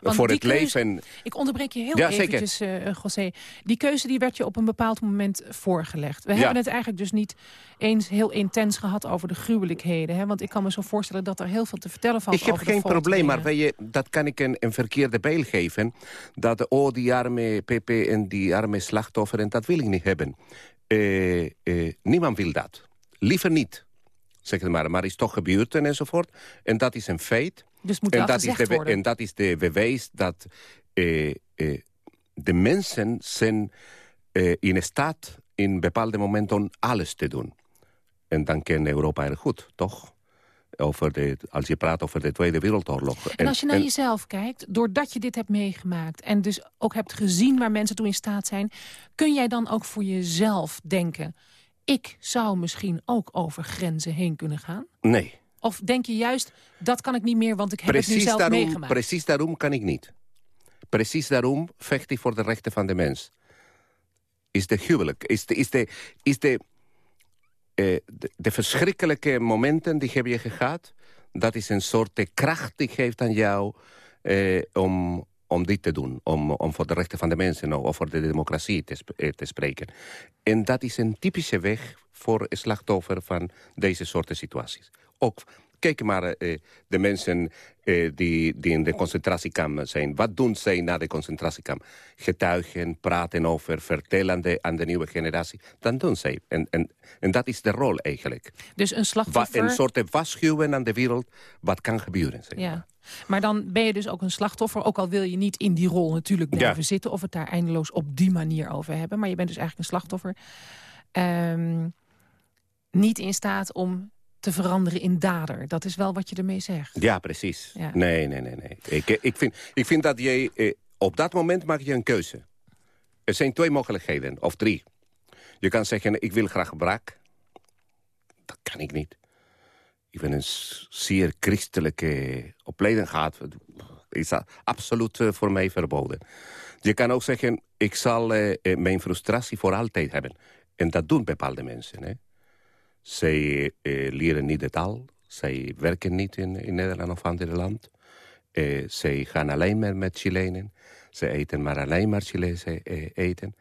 voor het leven... Ik onderbreek je heel ja, eventjes, uh, José. Die keuze die werd je op een bepaald moment voorgelegd. We hebben het eigenlijk dus niet eens heel intens gehad over de gruwelijkheden. Hè? Want ik kan me zo voorstellen dat er heel veel te vertellen valt Ik heb geen probleem, maar je, dat kan ik een, een verkeerde beeld geven. Dat, oh, die arme PP en die arme slachtoffer, en dat wil ik niet hebben. Uh, uh, niemand wil dat. Liever niet zeg het maar, maar is toch gebeurd en enzovoort. En dat is een feit. Dus moet en dat is de, worden. En dat is de bewijs dat eh, eh, de mensen zijn eh, in staat in bepaalde momenten alles te doen. En dan kent Europa erg goed, toch? Over de, als je praat over de Tweede Wereldoorlog. En, als je naar jezelf kijkt, doordat je dit hebt meegemaakt... en dus ook hebt gezien waar mensen toe in staat zijn... kun jij dan ook voor jezelf denken ik zou misschien ook over grenzen heen kunnen gaan? Nee. Of denk je juist, dat kan ik niet meer, want ik heb precies het nu zelf daarom, meegemaakt? Precies daarom kan ik niet. Precies daarom vecht ik voor de rechten van de mens. Is de huwelijk, is de, is de, is de, uh, de, de, verschrikkelijke momenten die heb je gehad... dat is een soort kracht die geeft aan jou uh, om, om dit te doen. Om, om voor de rechten van de mensen of voor de democratie te, eh, te spreken. En dat is een typische weg voor slachtoffer van deze soorten situaties. Ook Kijk maar uh, de mensen uh, die, die in de concentratiekamp zijn. Wat doen zij na de concentratiekamp? Getuigen, praten over, vertellen de, aan de nieuwe generatie. Dan doen zij. En, en, en dat is de rol eigenlijk. Dus een slachtoffer... Een soort waarschuwen aan de wereld wat kan gebeuren. Zeg maar. ja. Maar dan ben je dus ook een slachtoffer. Ook al wil je niet in die rol natuurlijk blijven zitten... of het daar eindeloos op die manier over hebben. Maar je bent dus eigenlijk een slachtoffer. Um, niet in staat om te veranderen in dader. Dat is wel wat je ermee zegt. Ja, precies. Ja. Nee, nee, nee. nee. Ik, eh, ik, vind, ik vind dat je... eh, op dat moment maak je een keuze. Er zijn twee mogelijkheden, of drie. Je kan zeggen, ik wil graag braak. Dat kan ik niet. Ik ben een zeer christelijke opleiding gehad. Is dat absoluut eh, voor mij verboden. Je kan ook zeggen, ik zal eh, eh, mijn frustratie voor altijd hebben. En dat doen bepaalde mensen. Hè? Leren niet de taal. Zij werken niet in, Nederland of ander land. Zij gaan alleen maar met Chilenen. Ze eten maar alleen maar Chilese eh, eten.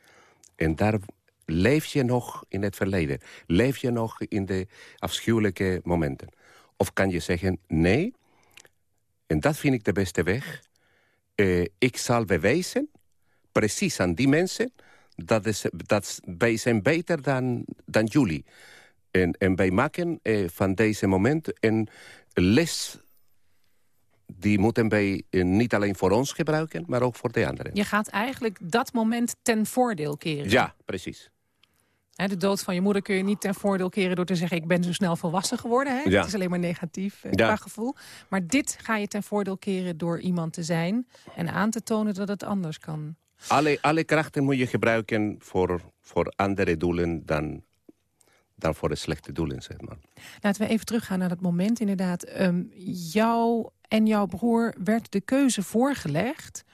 En daar leef je nog in het verleden. Leef je nog in de afschuwelijke momenten. Of kan je zeggen, nee, en dat vind ik de beste weg. Eh, ik zal bewijzen, precies aan die mensen... dat, is, dat wij zijn beter dan, dan jullie. En, en wij maken eh, van deze moment een les... die moeten wij eh, niet alleen voor ons gebruiken, maar ook voor de anderen. Je gaat eigenlijk dat moment ten voordeel keren. Ja, precies. De dood van je moeder kun je niet ten voordeel keren... door te zeggen, ik ben zo snel volwassen geworden. Hè? Ja. Het is alleen maar negatief eh, Ja. qua gevoel. Maar dit ga je ten voordeel keren door iemand te zijn... en aan te tonen dat het anders kan. Alle, alle krachten moet je gebruiken voor, voor andere doelen dan, dan voor de slechte doelen, zeg maar. Laten we even teruggaan naar dat moment inderdaad. Ehm, jou en jouw broer werd de keuze voorgelegd...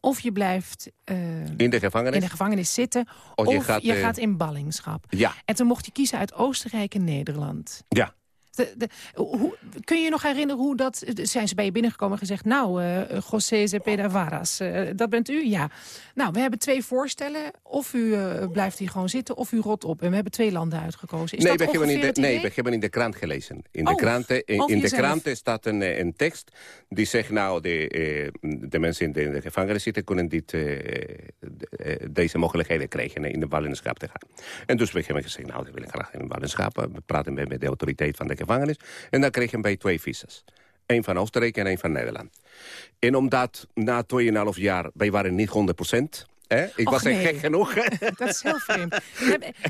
of je blijft eh, In de gevangenis? in de gevangenis zitten... Of of je je gaat, gaat, eh, in ballingschap. Ja, En toen mocht je kiezen uit Oostenrijk en Nederland. ja. De, de, hoe, kun je je nog herinneren hoe dat... Zijn ze bij je binnengekomen en gezegd... nou, eh José Zepeda Varas, eh, dat bent u? Ja. Nou, we hebben twee voorstellen. Of u eh, blijft hier gewoon zitten, of u rot op. En we hebben twee landen uitgekozen. Is nee, dat we hebben, in de, nee, we hebben in de krant gelezen. In de, Oh, kranten, in, in de staat een, eh, een tekst die zegt... nou, de, eh, de mensen in de, in de gevangenis zitten... kunnen dit, eh, de- eh, deze mogelijkheden krijgen in de ballingschap te gaan. En dus we hebben gezegd, nou, we willen graag in de ballingschap. We praten met, met de autoriteit van de gevangenis. En dan kregen wij twee visas. Eén van Oostenrijk en één van Nederland. En omdat na 2,5 jaar, wij waren niet 100 procent... Hè? Ik Och, was nee. gek genoeg. <laughs> Dat is heel vreemd.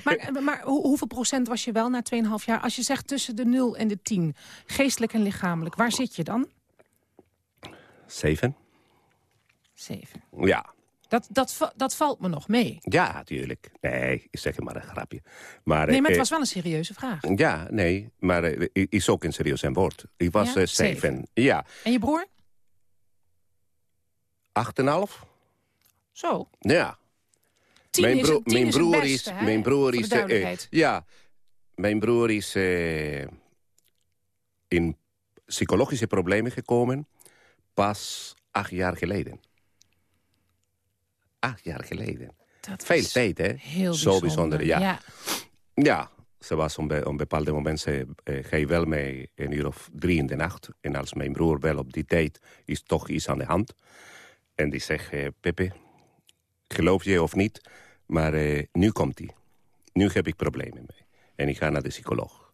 Maar maar hoe- hoeveel procent was je wel na 2,5 jaar? Als je zegt tussen de 0 en de 10, geestelijk en lichamelijk, waar zit je dan? Zeven? 7. Ja, Dat, dat, dat valt me nog mee. Ja, natuurlijk. Nee, ik zeg maar een grapje. Maar, Nee, maar het eh, was wel een serieuze vraag. Ja, nee, maar eh, is ook een serieus een woord. Ik was Ja? eh, zeven. Ja, En je broer? acht en half. Zo. Ja. 10 mijn is, broer, tien mijn is het broer beste, is, hè? mijn broer is, ja, mijn broer is eh, in psychologische problemen gekomen pas acht jaar geleden. Acht jaar geleden. Dat Veel tijd, hè? Heel Zo bijzonder, ja. ja. Ja, ze was op een, bepaalde moment, ze, eh, ga je wel mee een uur of drie in de nacht. En als mijn broer wel op die tijd, is toch iets aan de hand. En die zegt, eh, Pepe, geloof je of niet, maar eh, nu komt hij. Nu heb ik problemen mee. En ik ga naar de psycholoog.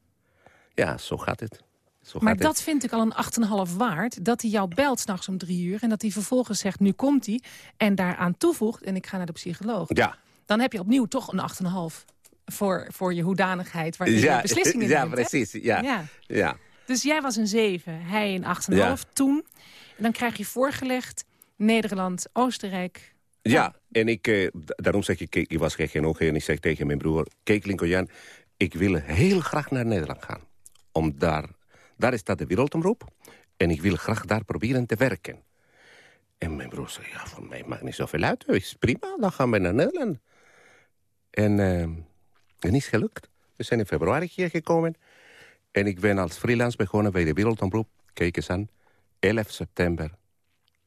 Ja, zo gaat het. Zo Maar dat vind ik al een 8,5 waard. Dat hij jou belt s'nachts om drie uur. En dat hij vervolgens zegt, nu komt hij. En daaraan toevoegt, en ik ga naar de psycholoog. Ja, Dan heb je opnieuw toch een 8,5 voor, voor je hoedanigheid. Waarin ja, je beslissingen ja neemt. precies. Ja, ja. Ja. Dus jij was een 7, hij een 8,5 Ja. toen. En dan krijg je voorgelegd Nederland, Oostenrijk. Ja, en ik, eh, daarom zeg ik, ik was gek genoeg en ik zeg tegen mijn broer... Kijk, Lincoln ik wil heel graag naar Nederland gaan. Om daar, daar staat de wereldomroep en ik wil graag daar proberen te werken. En mijn broer zei, ja, voor mij maakt niet zoveel uit. Is prima, dan gaan we naar Nederland. En uh, het is gelukt. We zijn in februari hier gekomen. En ik ben als freelance begonnen bij de wereldomroep. Kijk eens aan, 11 september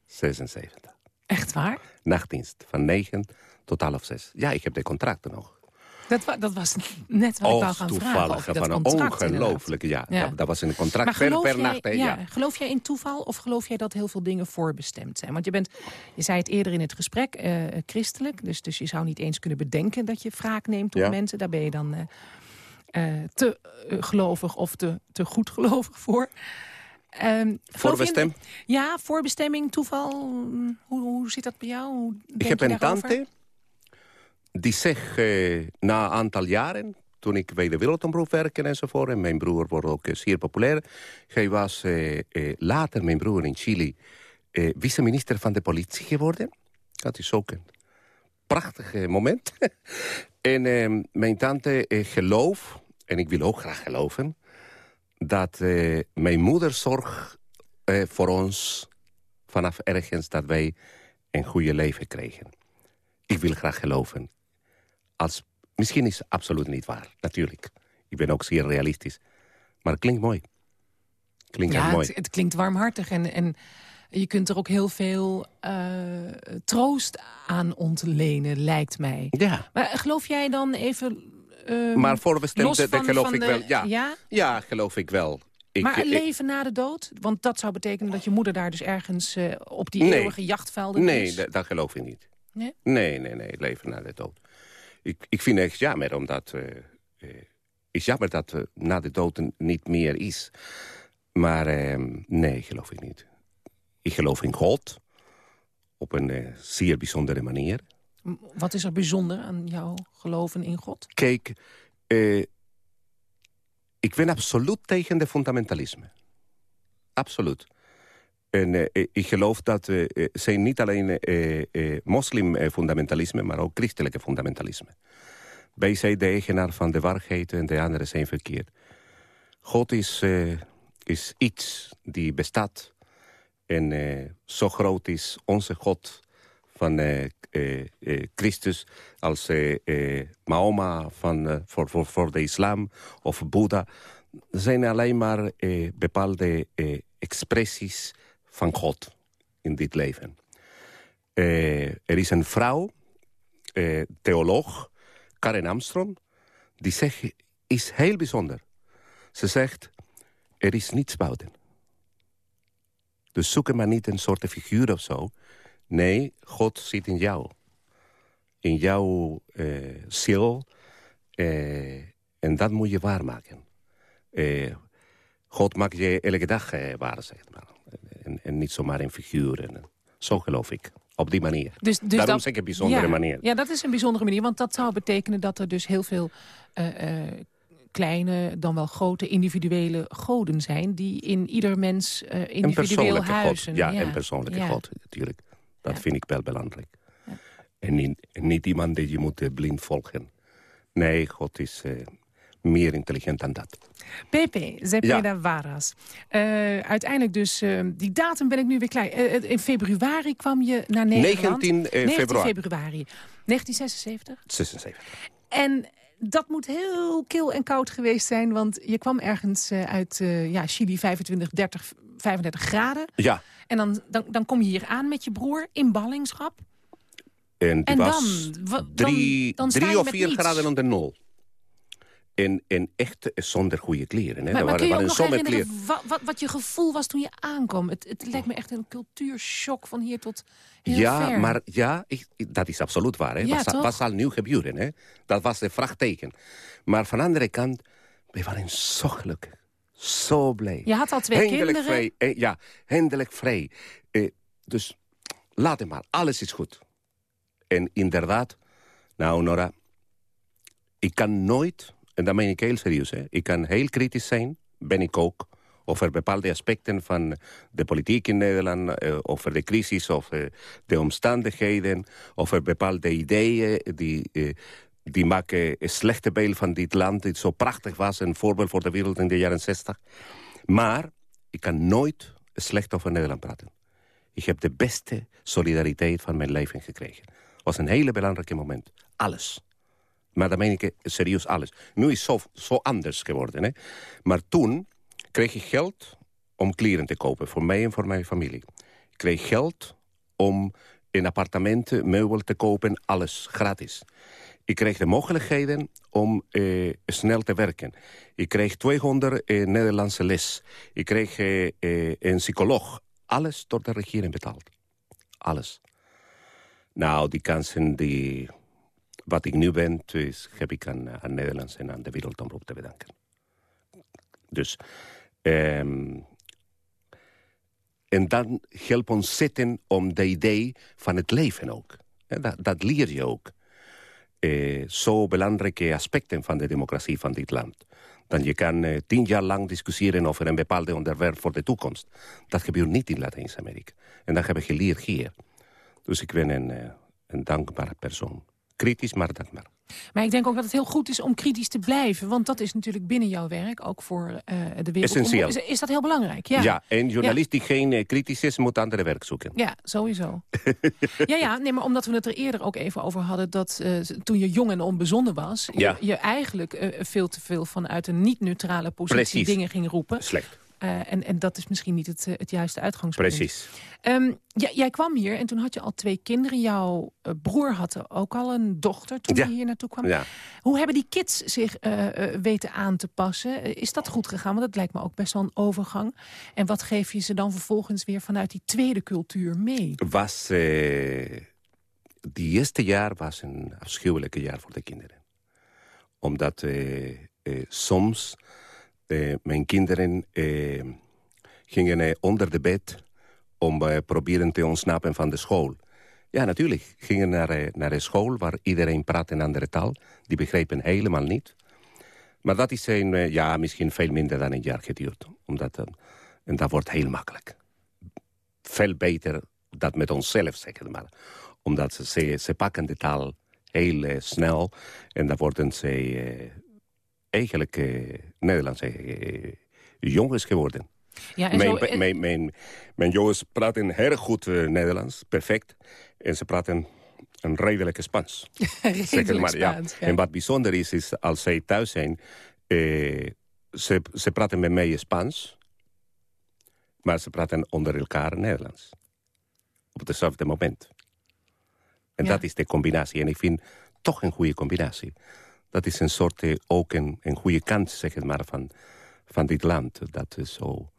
76 Echt waar? nachtdienst. Van 9 tot half 6. Ja, ik heb de contracten nog. Dat, wa- dat was net wat ik wou gaan vragen. Dat van een ongelooflijke... Ja, Ja. Dat, dat was een contract per, geloof, per jij, nacht. hè, ja, geloof jij in toeval of geloof jij dat heel veel dingen voorbestemd zijn? Want je bent, je zei het eerder in het gesprek, eh, christelijk. Dus, dus je zou niet eens kunnen bedenken dat je wraak neemt op mensen. Daar ben je dan eh, eh, te gelovig of te, te goed gelovig voor. Ehm, de- Voorbestem. Ja, voorbestemming, toeval. Hoe, hoe zit dat bij jou? Hoe Ik heb een daarover? tante die zegt eh, na een aantal jaren... toen ik bij de Wereldomroep werkte enzovoort. En mijn broer wordt ook eh, zeer populair. Hij was eh, later, mijn broer in Chili, vice-minister van de politie geworden. Dat is ook een prachtig moment. <laughs> en eh, mijn tante eh, geloof, en ik wil ook graag geloven... dat mijn moeder zorgt voor ons vanaf ergens dat wij een goede leven kregen. Ik wil graag geloven. Als, misschien is het absoluut niet waar, natuurlijk. Ik ben ook zeer realistisch. Maar het klinkt mooi. Klinkt ja, mooi. Het, het klinkt warmhartig en, en je kunt er ook heel veel eh, troost aan ontlenen, lijkt mij. Ja, Maar geloof jij dan even... eh, maar voor we stemmen, los dat geloof ik de- wel. Ja, ja? ja? geloof ik wel. Ik, maar ik- leven na de dood? Want dat zou betekenen dat je moeder daar dus ergens eh, op die Nee. eeuwige jachtvelden nee, is. da- dat geloof ik niet. Nee? Nee, nee, nee, leven na de dood. Ik, ik vind het echt jammer, omdat... eh, is jammer dat er na de dood niet meer is. Maar eh, nee, geloof ik niet. Ik geloof in God. Op een zeer bijzondere manier. Wat is er bijzonder aan jouw geloven in God? Kijk, ik ben absoluut tegen de fundamentalisme. Absoluut. En eh, ik geloof dat eh, eh, zijn niet alleen eh, eh, moslim-fundamentalisme... maar ook christelijke fundamentalisme. Wij zijn de eigenaar van de waarheid en de anderen zijn verkeerd. God is, eh, is iets die bestaat. En eh, zo groot is onze God van eh, eh, eh, Christus als eh, eh, Mahoma van, eh, voor, voor, voor de islam of Boeddha. Er zijn alleen maar eh, bepaalde eh, expressies van God in dit leven. Eh, er is een vrouw, eh, theoloog, Karen Armstrong, die zegt, is heel bijzonder. Ze zegt, er is niets buiten. Dus zoek maar niet een soort figuur of zo. Nee, God zit in jou. In jouw eh, ziel. en dat moet je waarmaken. God maakt je elke dag waar, zeg maar. En, en niet zomaar een figuur. En, zo geloof ik. Op die manier. Dus, dus Daarom dat, zeg ik een bijzondere ja, manier. Ja, dat is een bijzondere manier. Want dat zou betekenen dat er dus heel veel eh, eh, kleine, dan wel grote individuele goden zijn... die in ieder mens eh, een individueel persoonlijke huizen. God. Ja, een persoonlijke ja. God, natuurlijk. Dat vind ik wel belangrijk. En niet, en niet iemand die je moet eh, blind volgen. Nee, God is eh, meer intelligent dan dat. Pepe Zepeda Varas. Eh, uiteindelijk dus, eh, die datum ben ik nu weer klein. Eh, in februari kwam je naar Nederland. 19 eh, 19 februari. februari. 1976. 76. En dat moet heel kil en koud geweest zijn, want je kwam ergens uit ja, Chili 25, 30, 35 graden. Ja, En dan, dan, dan kom je hier aan met je broer in ballingschap. en En was dan? Dan- drie, dan sta drie of vier niets. graden onder nul. En, en echt zonder goede kleren. Hè. Maar, maar kun je ook nog herinneren wat, wat, wat je gevoel was toen je aankwam? Het, het lijkt me echt een cultuurshock van hier tot heel ja, ver. maar ja, ik, dat is absoluut waar. Hè. Ja, wat, toch? wat zal nu gebeuren? Hè? Dat was de vraagteken. Maar van de andere kant, we waren zo gelukkig. Zo blij. Je had al twee Eindelijk kinderen. vrij. eh, ja, eindelijk vrij. Eh, dus laat het maar, alles is goed. En inderdaad, nou Nora, ik kan nooit, en dat meen ik heel serieus... Hè, ik kan heel kritisch zijn, ben ik ook... over bepaalde aspecten van de politiek in Nederland... eh, over de crisis, over de omstandigheden... over bepaalde ideeën die... eh, die maken een slechte beeld van dit land... dat zo prachtig was, een voorbeeld voor de wereld in de jaren 60. Maar ik kan nooit slecht over Nederland praten. Ik heb de beste solidariteit van mijn leven gekregen. Het was een hele belangrijke moment. Alles. Maar dan meen ik serieus alles. Nu is het zo, zo anders geworden. Hè? Maar toen kreeg ik geld om kleren te kopen. Voor mij en voor mijn familie. Ik kreeg geld om in appartementen, meubel te kopen. Alles gratis. Ik kreeg de mogelijkheden om eh, snel te werken. Ik kreeg 200 eh, Nederlandse les. Ik kreeg eh, eh, een psycholoog. Alles door de regering betaald. Alles. Nou, die kansen die... Wat ik nu ben, dus heb ik aan, aan Nederlands en aan de Wereldomroep te bedanken. Dus... ehm, en dan helpt ons zitten om de idee van het leven ook. Dat, dat leer je ook. eh, zo belangrijke aspecten van de democratie van dit land. Dan je kan eh, tien jaar lang discussiëren over een bepaalde onderwerp voor de toekomst. Dat gebeurt niet in Latijns-Amerika. En dat heb ik geleerd hier. Dus ik ben een, eh, een dankbare persoon. Kritisch, maar dankbaar. Maar ik denk ook dat het heel goed is om kritisch te blijven. Want dat is natuurlijk binnen jouw werk, ook voor uh, de wereld. Essentieel. Is, is, dat heel belangrijk? Ja, ja en journalist die geen uh, kritisch is, moet andere werk zoeken. Ja, sowieso. ja, ja, nee, maar omdat we het er eerder ook even over hadden... dat uh, toen je jong en onbezonnen was... Ja. je, je eigenlijk veel te veel vanuit een niet-neutrale positie Precies. dingen ging roepen. Slecht. Uh, en, en dat is misschien niet het, uh, het juiste uitgangspunt. Precies. Um, ja, jij kwam hier en toen had je al twee kinderen. Jouw uh, broer had ook al een dochter toen ja. hij hier naartoe kwam. Ja. Hoe hebben die kids zich weten aan te passen? is dat goed gegaan? Want dat lijkt me ook best wel een overgang. En wat geef je ze dan vervolgens weer vanuit die tweede cultuur mee? Was, die eerste jaar was een afschuwelijke jaar voor de kinderen. Omdat soms... Mijn kinderen uh, gingen uh, onder de bed om proberen te ontsnappen van de school. Ja, natuurlijk. Gingen naar, naar de school waar iedereen praat een andere taal. Die begrepen helemaal niet. Maar dat is een, ja, misschien veel minder dan een jaar geduurd. Omdat, en dat wordt heel makkelijk. Veel beter dat met onszelf, zeg maar. Omdat ze, ze pakken de taal heel snel. En dan worden ze eigenlijk uh, Nederlandse uh, jongens geworden. Ja, en mijn, zo, en... mijn, mijn, mijn, jongens praten heel goed uh, Nederlands, perfect. En ze praten een redelijke Spaans. <laughs> redelijk maar, Spaans, ja. ja. En wat bijzonder is, is als zij thuis zijn... ze, ze praten met mij Spaans... maar ze praten onder elkaar Nederlands. Op hetzelfde moment. En Ja. dat is de combinatie. En ik vind toch een goede combinatie dat is een soort eh, ook een, een goede kant zeg maar, van, van dit land. Dat is zo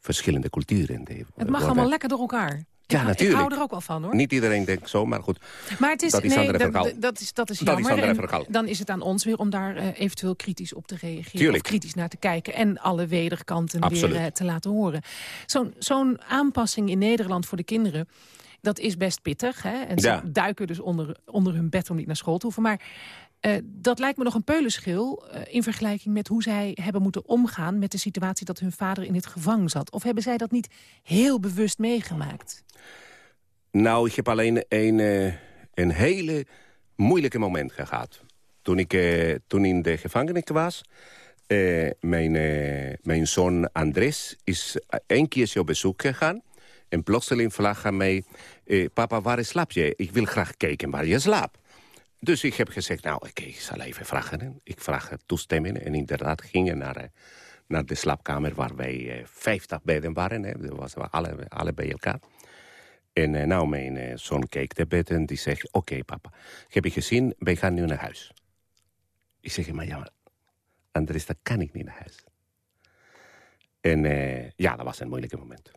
verschillende culturen. Die Het mag allemaal lekker door elkaar. Ja, natuurlijk. Ik hou er ook wel van, hoor. Niet iedereen denkt zo, maar goed. Maar het is, Dat is nee, andere dat, verhaal. dat is, dat is Dat is jammer. En dan is het aan ons weer om daar eh, eventueel kritisch op te reageren. Tuurlijk. Of kritisch naar te kijken. En alle wederkanten Absoluut. weer eh, te laten horen. Zo'n zo'n aanpassing in Nederland voor de kinderen... dat is best pittig. Hè? En ze Ja. duiken dus onder, onder hun bed om niet naar school te hoeven. Maar eh, dat lijkt me nog een peulenschil... eh, in vergelijking met hoe zij hebben moeten omgaan... met de situatie dat hun vader in het gevangen zat. Of hebben zij dat niet heel bewust meegemaakt? Nou, ik heb alleen een, eh, een hele moeilijke moment gehad. Toen ik toen in de gevangenis was... mijn, mijn zoon Andres is één keertje op bezoek gegaan... en plotseling vraagt hij mij... eh, papa, waar slaap je? Ik wil graag kijken waar je slaapt. Dus ik heb gezegd, nou, oké, ik zal even vragen. Ik vraag toestemming en inderdaad gingen naar, eh, naar de slaapkamer... waar wij eh, 50 bedden waren. Hè. Dat was alle, alle bij elkaar. En eh, nou, mijn zoon keek de bed en die zegt... Oké, papa, heb je gezien, wij gaan nu naar huis. Ik zeg, maar ja, maar Andres, dat kan ik niet naar huis. En ja, dat was een moeilijke moment.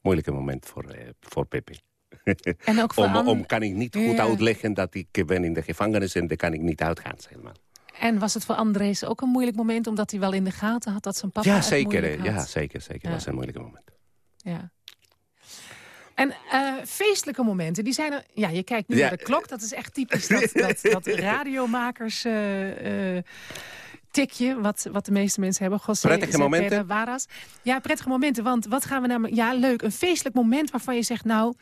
Moeilijke moment voor, eh, voor Pepe. En ook <laughs> voor om, om kan ik niet goed Ja. uitleggen dat ik ben in de gevangenis... en dan kan ik niet uitgaan, zeg maar. En was het voor Andres ook een moeilijk moment... omdat hij wel in de gaten had dat zijn papa ja, zeker. moeilijk? Ja, zeker, zeker. Ja. Dat was een moeilijke moment. Ja. En eh, feestelijke momenten, die zijn er... Ja, je kijkt nu Ja. naar de klok. Dat is echt typisch dat, <laughs> dat, dat radiomakers... eh, eh, tikje, wat, wat de meeste mensen hebben. José Prettige momenten? Waras. Ja, prettige momenten. Want wat gaan we namelijk... Ja, leuk. Een feestelijk moment waarvan je zegt... nou,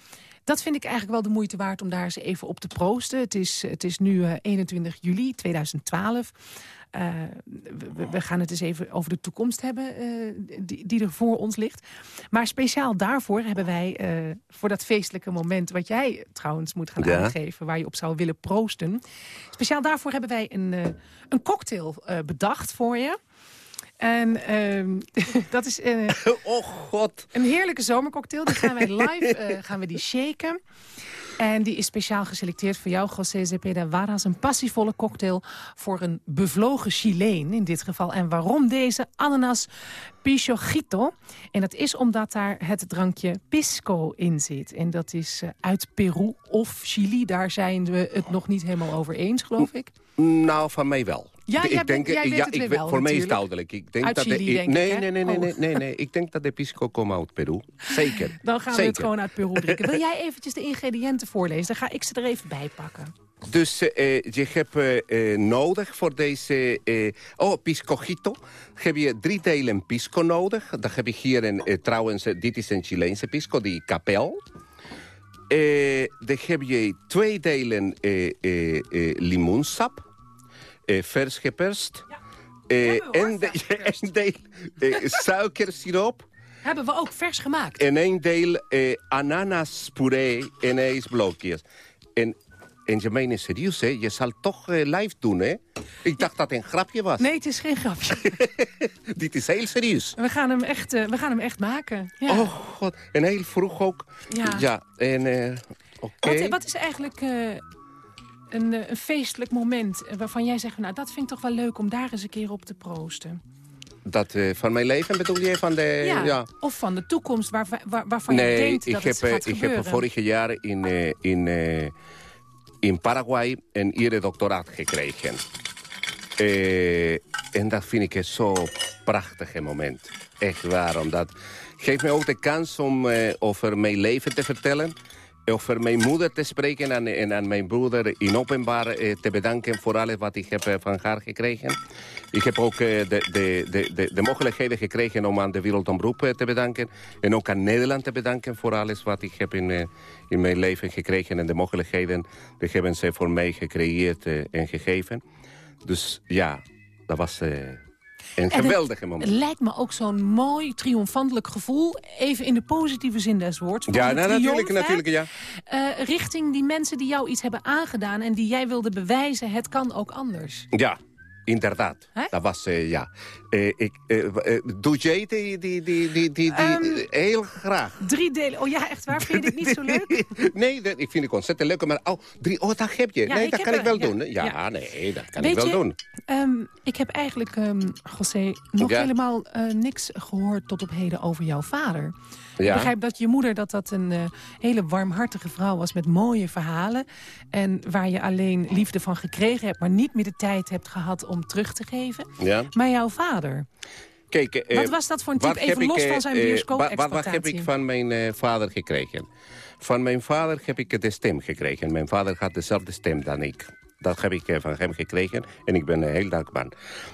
dat vind ik eigenlijk wel de moeite waard om daar eens even op te proosten. Het is, het is nu eh, 21 juli 2012. Eh, we, we gaan het eens even over de toekomst hebben eh, die, die er voor ons ligt. Maar speciaal daarvoor hebben wij, eh, voor dat feestelijke moment... wat jij trouwens moet gaan Ja. aangeven, waar je op zou willen proosten... speciaal daarvoor hebben wij een, eh, een cocktail eh, bedacht voor je. En ehm, <laughs> dat is eh, <laughs> Oh, god. een heerlijke zomercocktail. Die gaan wij <laughs> live eh, gaan we die shaken. En die is speciaal geselecteerd voor jou, José Zepeda Varas. Een passievolle cocktail voor een bevlogen Chileen in dit geval. En waarom deze ananas pichojito? En dat is omdat daar het drankje pisco in zit. En dat is eh, uit Peru of Chili. Daar zijn we het nog niet helemaal over eens, geloof ik. Nou, van mij wel. Ja, ik jij bent- jij weet ja, het ik weer wel, Voor mij is het duidelijk. Ik denk Uit dat Chili, de, denk ik, nee, hè? nee, nee, nee, Oh. nee, nee, nee. Ik denk dat de pisco komt uit Peru. Zeker. <laughs> Dan gaan we het gewoon uit Peru drinken. Wil <laughs> jij eventjes de ingrediënten voorlezen? Dan ga ik ze er even bij pakken. Dus eh, je hebt eh, eh, nodig voor deze... eh, oh, piscojito. Heb je drie delen pisco nodig. Dan heb ik hier een, eh, trouwens, dit is een Chileense pisco, die kapel. Eh, dan heb je twee delen eh, eh, eh, limoensap. Eh, vers geperst. Eh, we, hoor, en, de- <laughs> deel eh, suikersiroop. Hebben we ook vers gemaakt. En een deel eh, ananaspuree en ijsblokjes. En, en je meent serieus, hè? Je zal toch eh, live doen, hè? Ik dacht dat het een grapje was. Nee, het is geen grapje. <laughs> Dit is heel serieus. We gaan hem echt, eh, we gaan hem echt maken. Ja. Oh god, en heel vroeg ook. Ja. en eh, oké. Wat, wat is eigenlijk eh, een, eh, een feestelijk moment eh, waarvan jij zegt... nou, dat vind ik toch wel leuk om daar eens een keer op te proosten? Dat eh, van mijn leven bedoel je? Van de, ja. ja. Of van de toekomst waar, waar, waarvan je denkt ik dat heb, het gaat ik gebeuren. heb vorige jaar in, in, in Paraguay een eredoctoraat gekregen. Eh, en dat vind ik een zo prachtig moment. Echt waar, omdat... Geeft me ook de kans om over mijn leven te vertellen. Over mijn moeder te spreken en, aan mijn broeder in openbaar eh, te bedanken voor alles wat ik heb eh, van haar gekregen. Ik heb ook eh, de, de, de, de, de mogelijkheden gekregen om aan de Wereldomroep te bedanken. En ook aan Nederland te bedanken voor alles wat ik heb in, in mijn leven gekregen. En de mogelijkheden die hebben ze voor mij gecreëerd en gegeven. Dus ja, dat was een het- geweldige moment. Het lijkt me ook zo'n mooi, triomfantelijk gevoel. Even in de positieve zin des woords. Ja, nou, triomf, natuurlijk, hè? natuurlijk, ja. Eh, richting die mensen die jou iets hebben aangedaan... en die jij wilde bewijzen, het kan ook anders. Ja, inderdaad. Dat was, eh, ja. Ik, eh, doe jij die, die, die, die, die, Ehm, heel graag? Drie delen. Oh ja, echt waar? Vind je dit niet zo <laughs> leuk? nee, dat, ik vind het ontzettend leuk. Maar oh, drie, oh, dat heb je. Ja, nee, dat kan ik wel ja, doen. Ja, ja. nee, dat kan Weet ik wel je, doen. Ehm, ik heb eigenlijk, ehm José, nog helemaal niks gehoord tot op heden over jouw vader. Ik Ja. begrijp dat je moeder dat dat een eh, hele warmhartige vrouw was met mooie verhalen. En waar je alleen liefde van gekregen hebt, maar niet meer de tijd hebt gehad om terug te geven. Ja. Maar jouw vader, Kijk, eh, Wat was dat voor een type? Even los ik, van zijn eh, eh, bioscoop-exploitatie. Wat, wat heb ik van mijn vader gekregen? Van mijn vader heb ik de stem gekregen. Mijn vader had dezelfde stem dan ik. Dat heb ik eh, van hem gekregen en ik ben eh, heel dankbaar.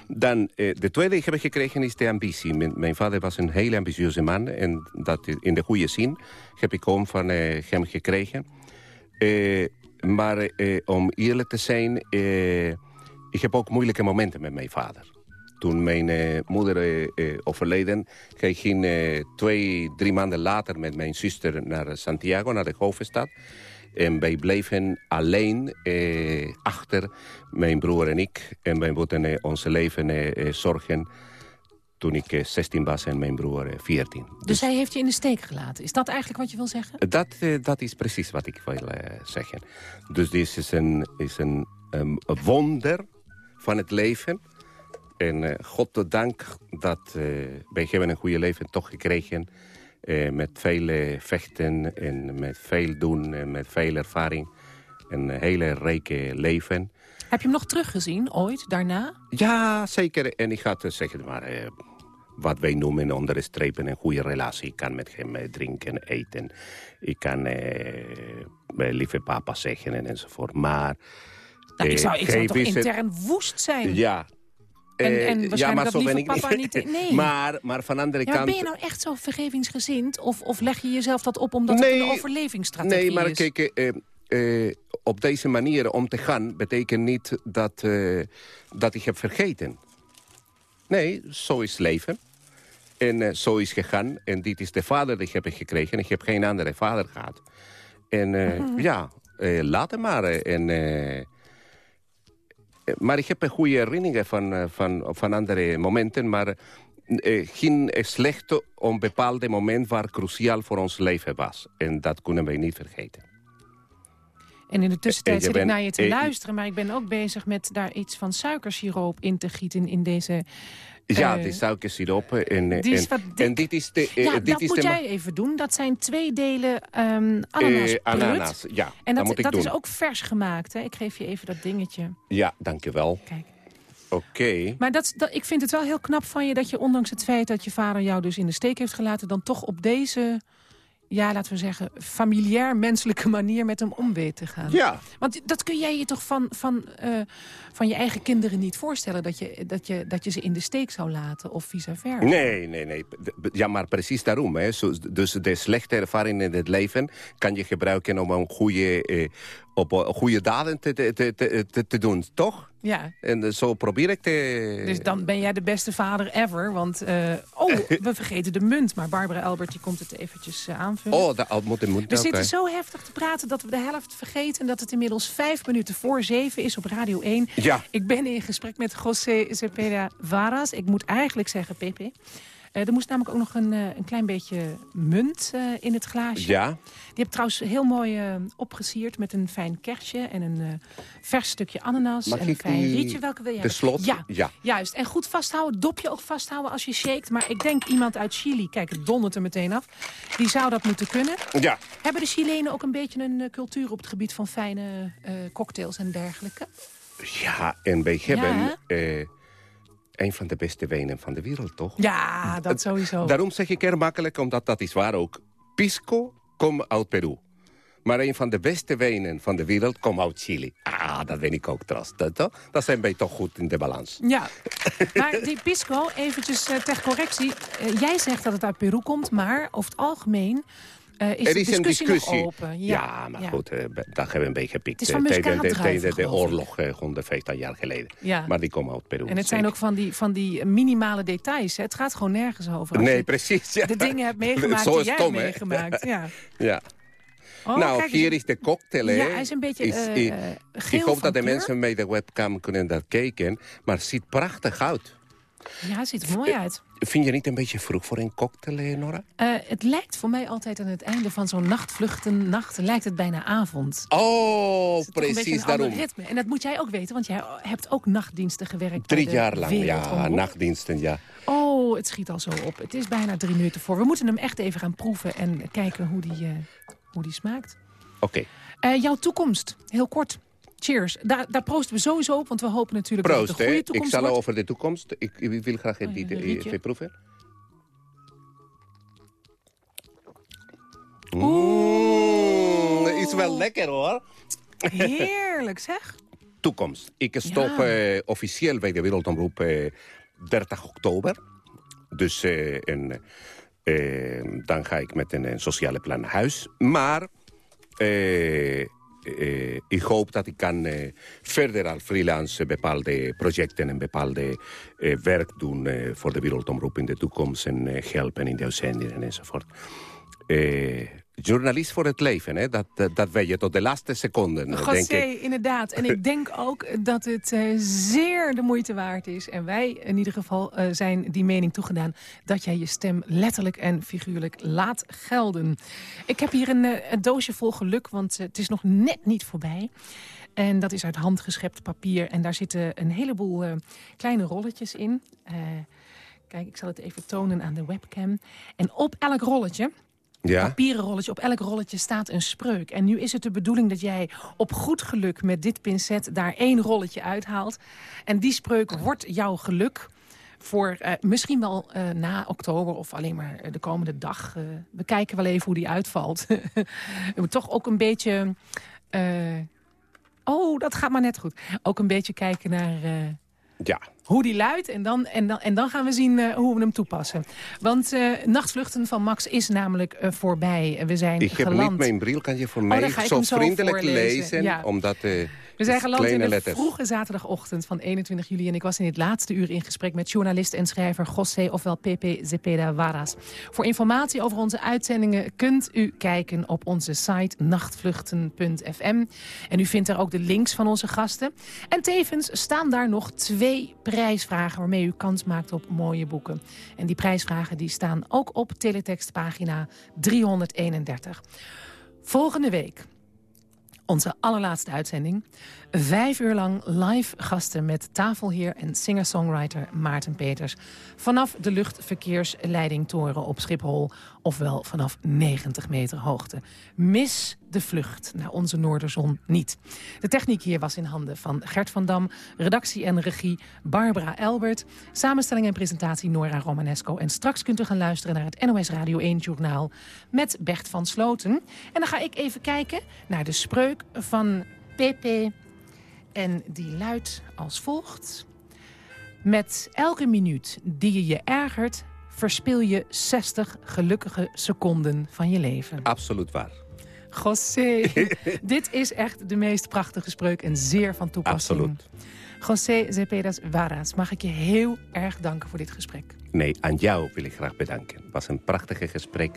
Dan, eh, de tweede heb ik gekregen is de ambitie. Mijn, vader was een heel ambitieuze man en dat in de goede zin heb ik ook van hem gekregen. Maar om eerlijk te zijn, ik heb ook moeilijke momenten met mijn vader. Toen mijn moeder overleden, ik ging eh, twee, drie maanden later met mijn zuster naar Santiago, naar de hoofdstad. En wij bleven alleen eh, achter, mijn broer en ik. En wij moeten eh, onze leven eh, eh, zorgen toen ik eh, 16 was en mijn broer eh, 14. dus hij heeft je in de steek gelaten. Is dat eigenlijk wat je wil zeggen? Dat, eh, dat is precies wat ik wil eh, zeggen. Dus dit is een, is een, ehm, een wonder van het leven. En eh, God de dank dat eh, wij hebben een goede leven toch gekregen. Eh, met veel eh, vechten en met veel doen en met veel ervaring. Een hele rijke leven. Heb je hem nog teruggezien, ooit, daarna? Ja, zeker. En ik ga het zeggen maar... eh, wat wij noemen onder de strepen een goede relatie. Ik kan met hem eh, drinken, eten. Ik kan eh, mijn lieve papa zeggen en enzovoort. Maar... Nou, ik eh, zou, ik zou toch intern woest zijn? Ja. En- Eh, en waarschijnlijk dat lieve papa niet- nee. <laughs> maar, maar van de andere Ja, maar kant... ben je nou echt zo vergevingsgezind? Of, of leg je jezelf dat op omdat het een overlevingsstrategie Nee, maar is? kijk, eh, eh, op deze manier om te gaan... betekent niet dat, dat ik heb vergeten. Nee, zo is leven. En zo is gegaan. En dit is de vader die ik heb gekregen. Ik heb geen andere vader gehad. En Mhm. ja, laat hem maar. En, maar ik heb een goede herinneringen van, eh, van, van andere momenten. Maar eh, geen slechte om bepaalde moment waar cruciaal voor ons leven was. En dat kunnen wij niet vergeten. En in de En tussentijd zit ik naar je te eh, luisteren... maar ik ben ook bezig met daar iets van suikersiroop in te gieten in deze... Ja, eh, die suikersiroop. En, eh, die is en, wat dik. en dit is de... eh, ja, dit dat is moet de jij even doen. Dat zijn twee delen ehm ananas. ananas, ja. En dat dat, dat is ook vers gemaakt. Hè? Ik geef je even dat dingetje. Ja, dankjewel. Kijk. Oké. Maar dat, dat, ik vind het wel heel knap van je dat je, ondanks het feit dat je vader jou dus in de steek heeft gelaten, dan toch op deze ja, laten we zeggen, familiair menselijke manier met hem om weet te gaan. Ja. Want dat kun jij je toch van, van, uh, van je eigen kinderen niet voorstellen... Dat je, dat, je, dat je ze in de steek zou laten of vice versa? Nee, nee, nee. Ja, maar precies daarom. Hè. Dus de slechte ervaring in het leven kan je gebruiken om een goede, eh, op goede daden te, te, te, te, te doen, toch? Ja. En eh, zo probeer ik te... Dus dan ben jij de beste vader ever. Want, uh, oh, <laughs> we vergeten de munt. Maar Barbara Albert die komt het eventjes uh, aanvullen. Oh, dat moet de munt We zitten zo heftig te praten dat we de helft vergeten. En dat het inmiddels vijf minuten voor zeven is op Radio 1. Ja. Ik ben in gesprek met José Cepeda Varas. Ik moet eigenlijk zeggen Pepe. Uh, er moest namelijk ook nog een, uh, een klein beetje munt uh, in het glaasje. Ja. Die heb ik trouwens heel mooi opgesierd met een fijn kerstje... en een vers stukje ananas Mag en een fijn rietje. Welke wil jij? De slot? Ja, ja, juist. En goed vasthouden, dopje ook vasthouden als je shakt. Maar ik denk iemand uit Chili, kijk het dondert er meteen af... die zou dat moeten kunnen. Ja. Hebben de Chilenen ook een beetje een cultuur op het gebied van fijne cocktails en dergelijke? Ja, en wij hebben een van de beste wijnen van de wereld, toch? Ja, dat sowieso. Daarom zeg ik er makkelijk, omdat dat is waar ook. Pisco komt uit Peru. Maar een van de beste wijnen van de wereld komt uit Chili. Ah, dat weet ik ook trouwens. Dat, dat zijn wij toch goed in de balans. Ja, maar die pisco, eventjes uh, ter correctie. Uh, jij zegt dat het uit Peru komt, maar over het algemeen... Uh, is er is de discussie een discussie. open. Ja, ja maar ja. goed, uh, daar hebben we een beetje gepikt. Het is van tijdens de, tijdens de oorlog, uh, 150 jaar geleden. Ja. Maar die komen uit Peru. En het zijn ook van die, van die minimale details. Hè? Het gaat gewoon nergens over. Nee, precies. Ja. De dingen hebt <laughs> meegemaakt die jij hebt meegemaakt. Ja. <laughs> ja. Oh, nou, kijk, hier is de cocktail. Ja, hij is een beetje is, uh, Ik hoop dat de kleur. mensen met de webcam kunnen dat kijken. Maar het ziet prachtig uit. Ja, het ziet er mooi uit. Vind je niet een beetje vroeg voor een cocktail, Nora? Uh, het lijkt voor mij altijd aan het einde van zo'n nachtvluchten, nacht, lijkt het bijna avond. Oh, precies een daarom. Ritme. En dat moet jij ook weten, want jij hebt ook nachtdiensten gewerkt. Drie jaar lang, ja, nachtdiensten, ja. Oh, het schiet al zo op. Het is bijna drie minuten voor. We moeten hem echt even gaan proeven en kijken hoe die, uh, hoe die smaakt. Oké. Okay. Uh, jouw toekomst, heel kort. Cheers. Daar, daar proosten we sowieso op, want we hopen natuurlijk Proost, dat het een goede toekomst Ik zal wordt. over de toekomst. Ik, ik wil graag Oh, die, die, even proeven. Mm, is wel lekker hoor. Heerlijk zeg. Toekomst. Ik stop Ja. uh, officieel bij de Wereldomroep uh, 30 oktober. Dus uh, dan ga ik met een, een, sociale plan naar huis. Maar Uh, ik hoop dat ik kan uh, verder als freelance bepaalde projecten en bepaalde uh, werk doen voor de Wereldomroep in de toekomst en helpen in de uitzendingen enzovoort. Journalist voor het leven, hè? Dat, dat, dat weet je tot de laatste seconde. José, denk ik. inderdaad. En ik denk ook dat het uh, zeer de moeite waard is. En wij in ieder geval uh, zijn die mening toegedaan... dat jij je stem letterlijk en figuurlijk laat gelden. Ik heb hier een, uh, een doosje vol geluk, want het is nog net niet voorbij. En dat is uit handgeschept papier. En daar zitten een heleboel kleine rolletjes in. kijk, ik zal het even tonen aan de webcam. En op elk rolletje ja. papieren rolletje. Op elk rolletje staat een spreuk. En nu is het de bedoeling dat jij op goed geluk met dit pincet daar één rolletje uithaalt. En die spreuk wordt jouw geluk voor uh, misschien wel uh, na oktober of alleen maar de komende dag. Uh, we kijken wel even hoe die uitvalt. <laughs> we toch ook een beetje... oh, dat gaat maar net goed. Ook een beetje kijken naar... ja hoe die luidt. En dan, en dan, en dan gaan we zien uh, hoe we hem toepassen. Want uh, Nachtvluchten van Max is namelijk uh, voorbij. We zijn ik heb geland. niet mijn bril, kan je voor oh, mij zo, vriendelijk lezen? Ja. Omdat, we zijn geland in de letters. vroege zaterdagochtend van 21 juli. En ik was in het laatste uur in gesprek met journalist en schrijver José, ofwel Pepe Zepeda Varas. Voor informatie over onze uitzendingen kunt u kijken op onze site nachtvluchten.fm. En u vindt daar ook de links van onze gasten. En tevens staan daar nog twee prijsvragen waarmee u kans maakt op mooie boeken. En die prijsvragen die staan ook op teletextpagina 331. Volgende week onze allerlaatste uitzending. Vijf uur lang live gasten met tafelheer en singer-songwriter Maarten Peters. Vanaf de luchtverkeersleidingtoren op Schiphol ofwel vanaf 90 meter hoogte. Mis de vlucht naar onze Noorderzon niet. De techniek hier was in handen van Gert van Dam, redactie en regie Barbara Elbert, samenstelling en presentatie Nora Romanesco. En straks kunt u gaan luisteren naar het NOS Radio 1-journaal met Bert van Sloten. En dan ga ik even kijken naar de spreuk van Pepe. En die luidt als volgt. Met elke minuut die je je ergert... verspil je 60 gelukkige seconden van je leven. Absoluut waar. José, <laughs> dit is echt de meest prachtige spreuk en zeer van toepassing. Absoluut. José Zepedas Varas, mag ik je heel erg danken voor dit gesprek. Nee, aan jou wil ik graag bedanken. Het was een prachtige gesprek.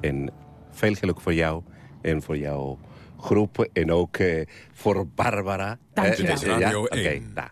En veel geluk voor jou en voor jouw groep. En ook eh, voor Barbara. Dank je Eh, wel. eh, ja? Oké, 1. nou.